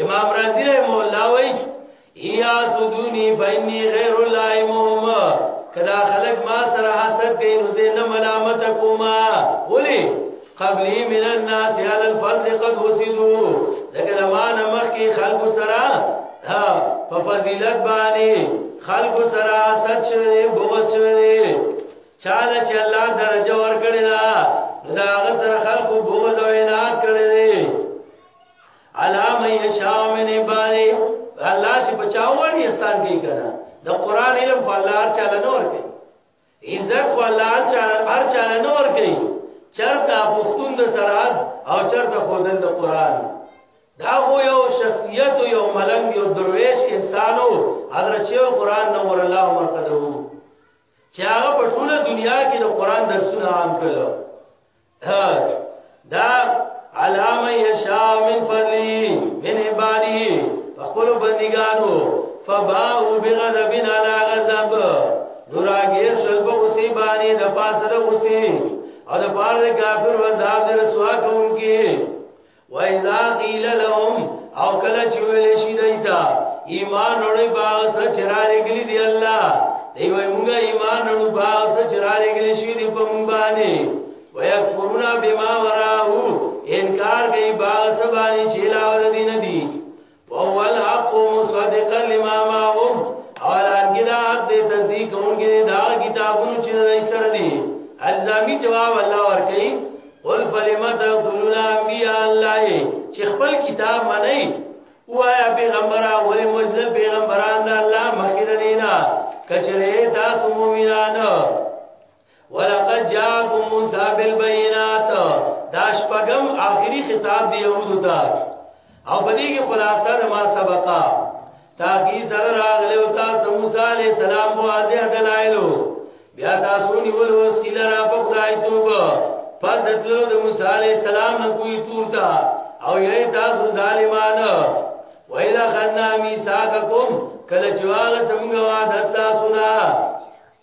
امام رازی رحمه الله وایي یا سدونی فإني غیر اللائمهم کدا خلق ما سره حسد کوي نو زه نه ملامت کوم ولی قبلی من الناس على الفضل قد وسدوا لکه زمانه مخکي خلق سره ها په فضیلت باندې خلق سره حسد شوی بغض شوی چاله چې الله درجه ور کړی دا دا غسر خلق بغض او عنایت کړی علامه یشاء من عباده الله چې بچاوړي احسان کوي کنه د قران علم په الله هر چاله نور کوي عزت په الله هر چاله هر چاله نور کوي چرته پښتون د سرحد او چرته خودن د قران دا هو یو شخصیت او یو ملنګ یو درویش انسانو حضرت شیخ قران نور الله مرتضی چې هغه په ټوله دنیا کې د قران درسونه عام کړل دا علامه یشا من فضلی من عبادی خپل بندگانو فباو بغضب علی غضب دراګیر شل په اوسې باندې د پاسه د اوسې او د پاره کافر وځاب در سوا کوونکی وَإِذَا قِيلَ لَهُمْ او کله چې ویل شي دایتا ایمان وروړي باغ سچ را لګلی دی الله دی وای موږ ایمان وروړو باغ سچ را لګلی شي دی په موږ باندې ويكفرون بما وراءه انکار کوي باغ سبانی چې لاور دین دی وهو الحق مصدقا لما معهم اولان کې دا حق دې تصدیق کوونکې دا کتابونو چې دای سره دي الزامي جواب الله ورکړي قل فلما تقولون انبياء الله چې خپل کتاب منئ وایا پیغمبر اولی مجلب پیغمبران دا اللہ مخیر دینا کچره تاسو مومنان ولقد جاءكم موسى بالبينات دا شپغم آخري خطاب دی یوزو ته او په دې کې خلاصه د ما سبقا تاکي سره راغلی او تاسو موسی عليه السلام واځه دلایلو بیا تاسو نیول وسیله را په خدای توب پس دتلو د موسی عليه السلام نه کوی تور تا او یې تاسو ظالمان وایلا خدنا میثاقکم کله چې واغ سمګوا دستا سنا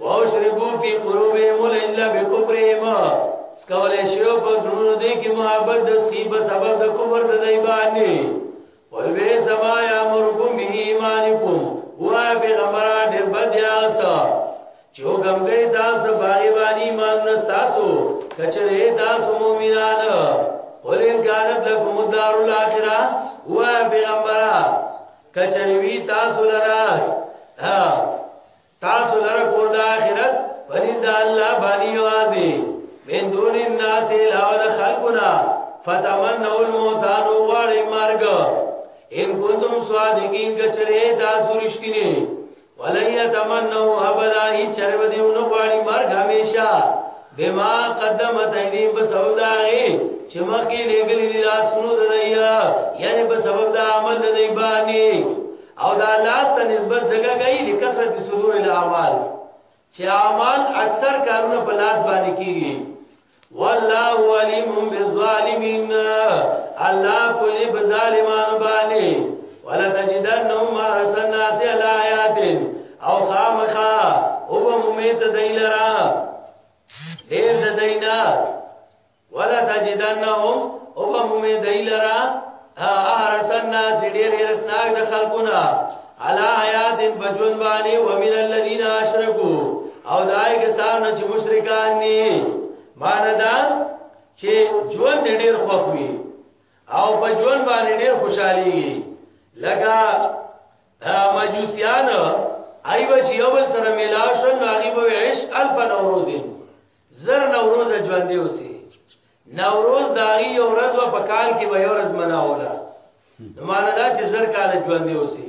واشربوا في قلوبهم العجل بكفرهم سکول شیو په زړونو دې کې محبت د سخی په سبب د کفر د دی باندې ولوی سما یامرکم به ایمانکم وا پیغمبر ډېر بد یاسا چې حکم کوي تاسو باندې باندې ایمان نستاسو کچره تاسو مؤمنان ولین کانت لکم الدار الاخره وا پیغمبر کچره وی تاسو لرا ها تاسو لره کور د آخرت پنځ د الله باندې یوازې من دون الناس علاوه د خلقنا فتمنوا الموت نو غړې مرګ ان کوتم صادقین کچره تاسو رښتینی ولن يتمنوا ابدا هی چر ودی نو غړې مرګ همیشه بما قدمت ایدیم بسودای چې مخکې لګلې لاسونو د دیا یعنی په سبب د عمل د دی باندې او دا لاس ته نسبت ځګه گئی لکثرت صدور الاعمال چې اعمال اکثر کارونه په لاس باندې کیږي والله علیم بالظالمین الله کوی په ظالمانو باندې ولا تجدنهم ارسل الناس على آیات او خامخا او به ممیت دیلرا دیر دینا ولا تجدنهم او بمومه دی لرا احرس الناس ډیر رسناک د خلقونه علا حیات بجون باندې ومن الذين اشركوا او دای کسان چې مشرکان دي معنی دا چې ژوند ډیر خوښوي او په ژوند باندې ډیر خوشحالي لکه مجوسیان ایو چې یو بل سره ملاو شو نو هغه به عيش الف نوروزین زر نوروز ژوندې اوسې نوروز داغي یو ورځ په کال کې به یو ورځ مناوله معنی دا چې زر کال ژوندې اوسې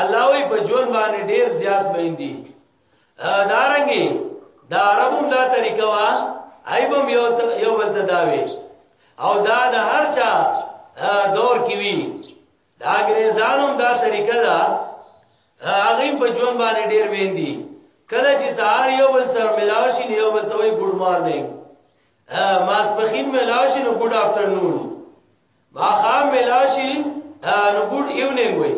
الله وی په ژوند باندې ډیر زیات مېندي دارنګي دا عربون دا طریقه وا ایبم یو یو بل تداوي او دا د هر چا دور کې وی دا انګريزانو دا طریقه ده هغه په ژوند باندې ډیر ویندي کله چې سهار یو بل سره ملاو شي یو بل ته وي ګډ مارنینګ ماسپخین ملاو شي نو ګډ افټرنون ماخام ملاو شي نو ګډ ایونینګ وي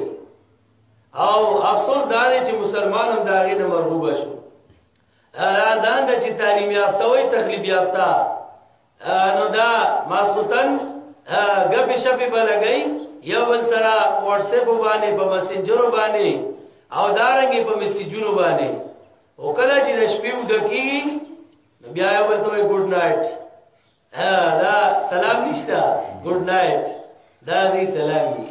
او افسوس دا دی چې مسلمان هم دا غي نه مرغوب شو ځان د چې تعلیم یافته وي تخلیب یافته نو دا ماسوتن غبي شپي بلګي یو بل سره واتس اپ باندې په مسنجر باندې او دارنګي په میسجونو باندې او کله چې د شپې وډکی بیا یو بل ته ګډ نایټ ها دا سلام نشتا ګډ نایټ دا دې سلام دی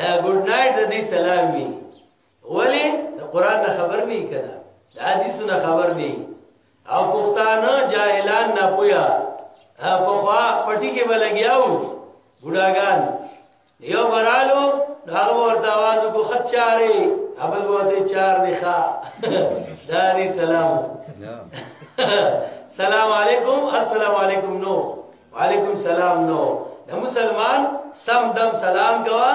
ها ګډ نایټ دې سلام دی ولی د قران نه خبر نه کنا د حدیث نه خبر نه او پښتانه جاهلان نه پویا په خوا پټی کې بلګیاو ګډاګان یو برالو دا ورته आवाज کو خط چاره ابل ورته چار دی ښا داری سلام سلام علیکم السلام علیکم نو وعلیکم سلام نو د مسلمان سم دم سلام کوا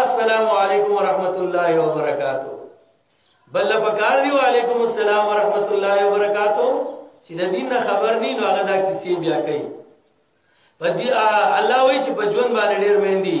السلام علیکم ورحمت الله وبرکاتو بل پکار دی وعلیکم السلام ورحمت الله وبرکاتو چې د دین خبر نه نو هغه دا کیسې بیا کوي په دې الله وایي چې په ژوند باندې ډېر مهندي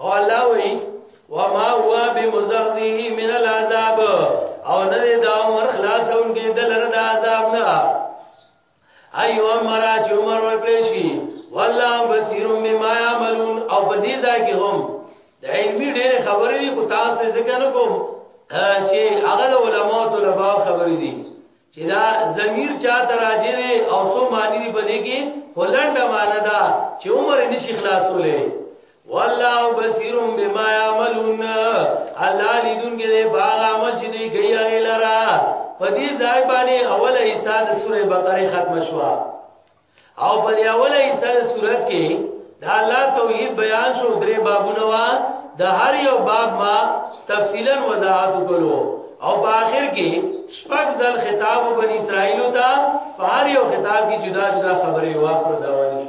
او الله وی وما هو بمزحزه من العذاب او نه دا عمر خلاصون کې د لره د عذاب نه ايو عمر چې عمر ورکړي شي والله بصير بما يعملون او په دې ځای کې هم د علمي ډېر خبرې دي خو تاسو ذکر نه کوم چې هغه علماء طلباء خبرې دي چې دا ضمیر چا تراجه دی او سو معنی دی بده کې هولنډ معنی دا چې عمر نشي خلاصولې والله بصیر بما يعملون الله لیدون کې باغ عمل چې دی گئی هغه لرا په دې ځای باندې اوله حصہ د سوره بقره ختم شوه او په دې اوله حصہ د صورت کې دا الله توحید بیان شو درې بابونه وا د هر یو باب ما تفصیلا وضاحت وکړو او په اخر کې شپږ ځل خطاب بنی اسرائیل ته په هر یو خطاب کې جدا جدا خبرې واپر دا ونی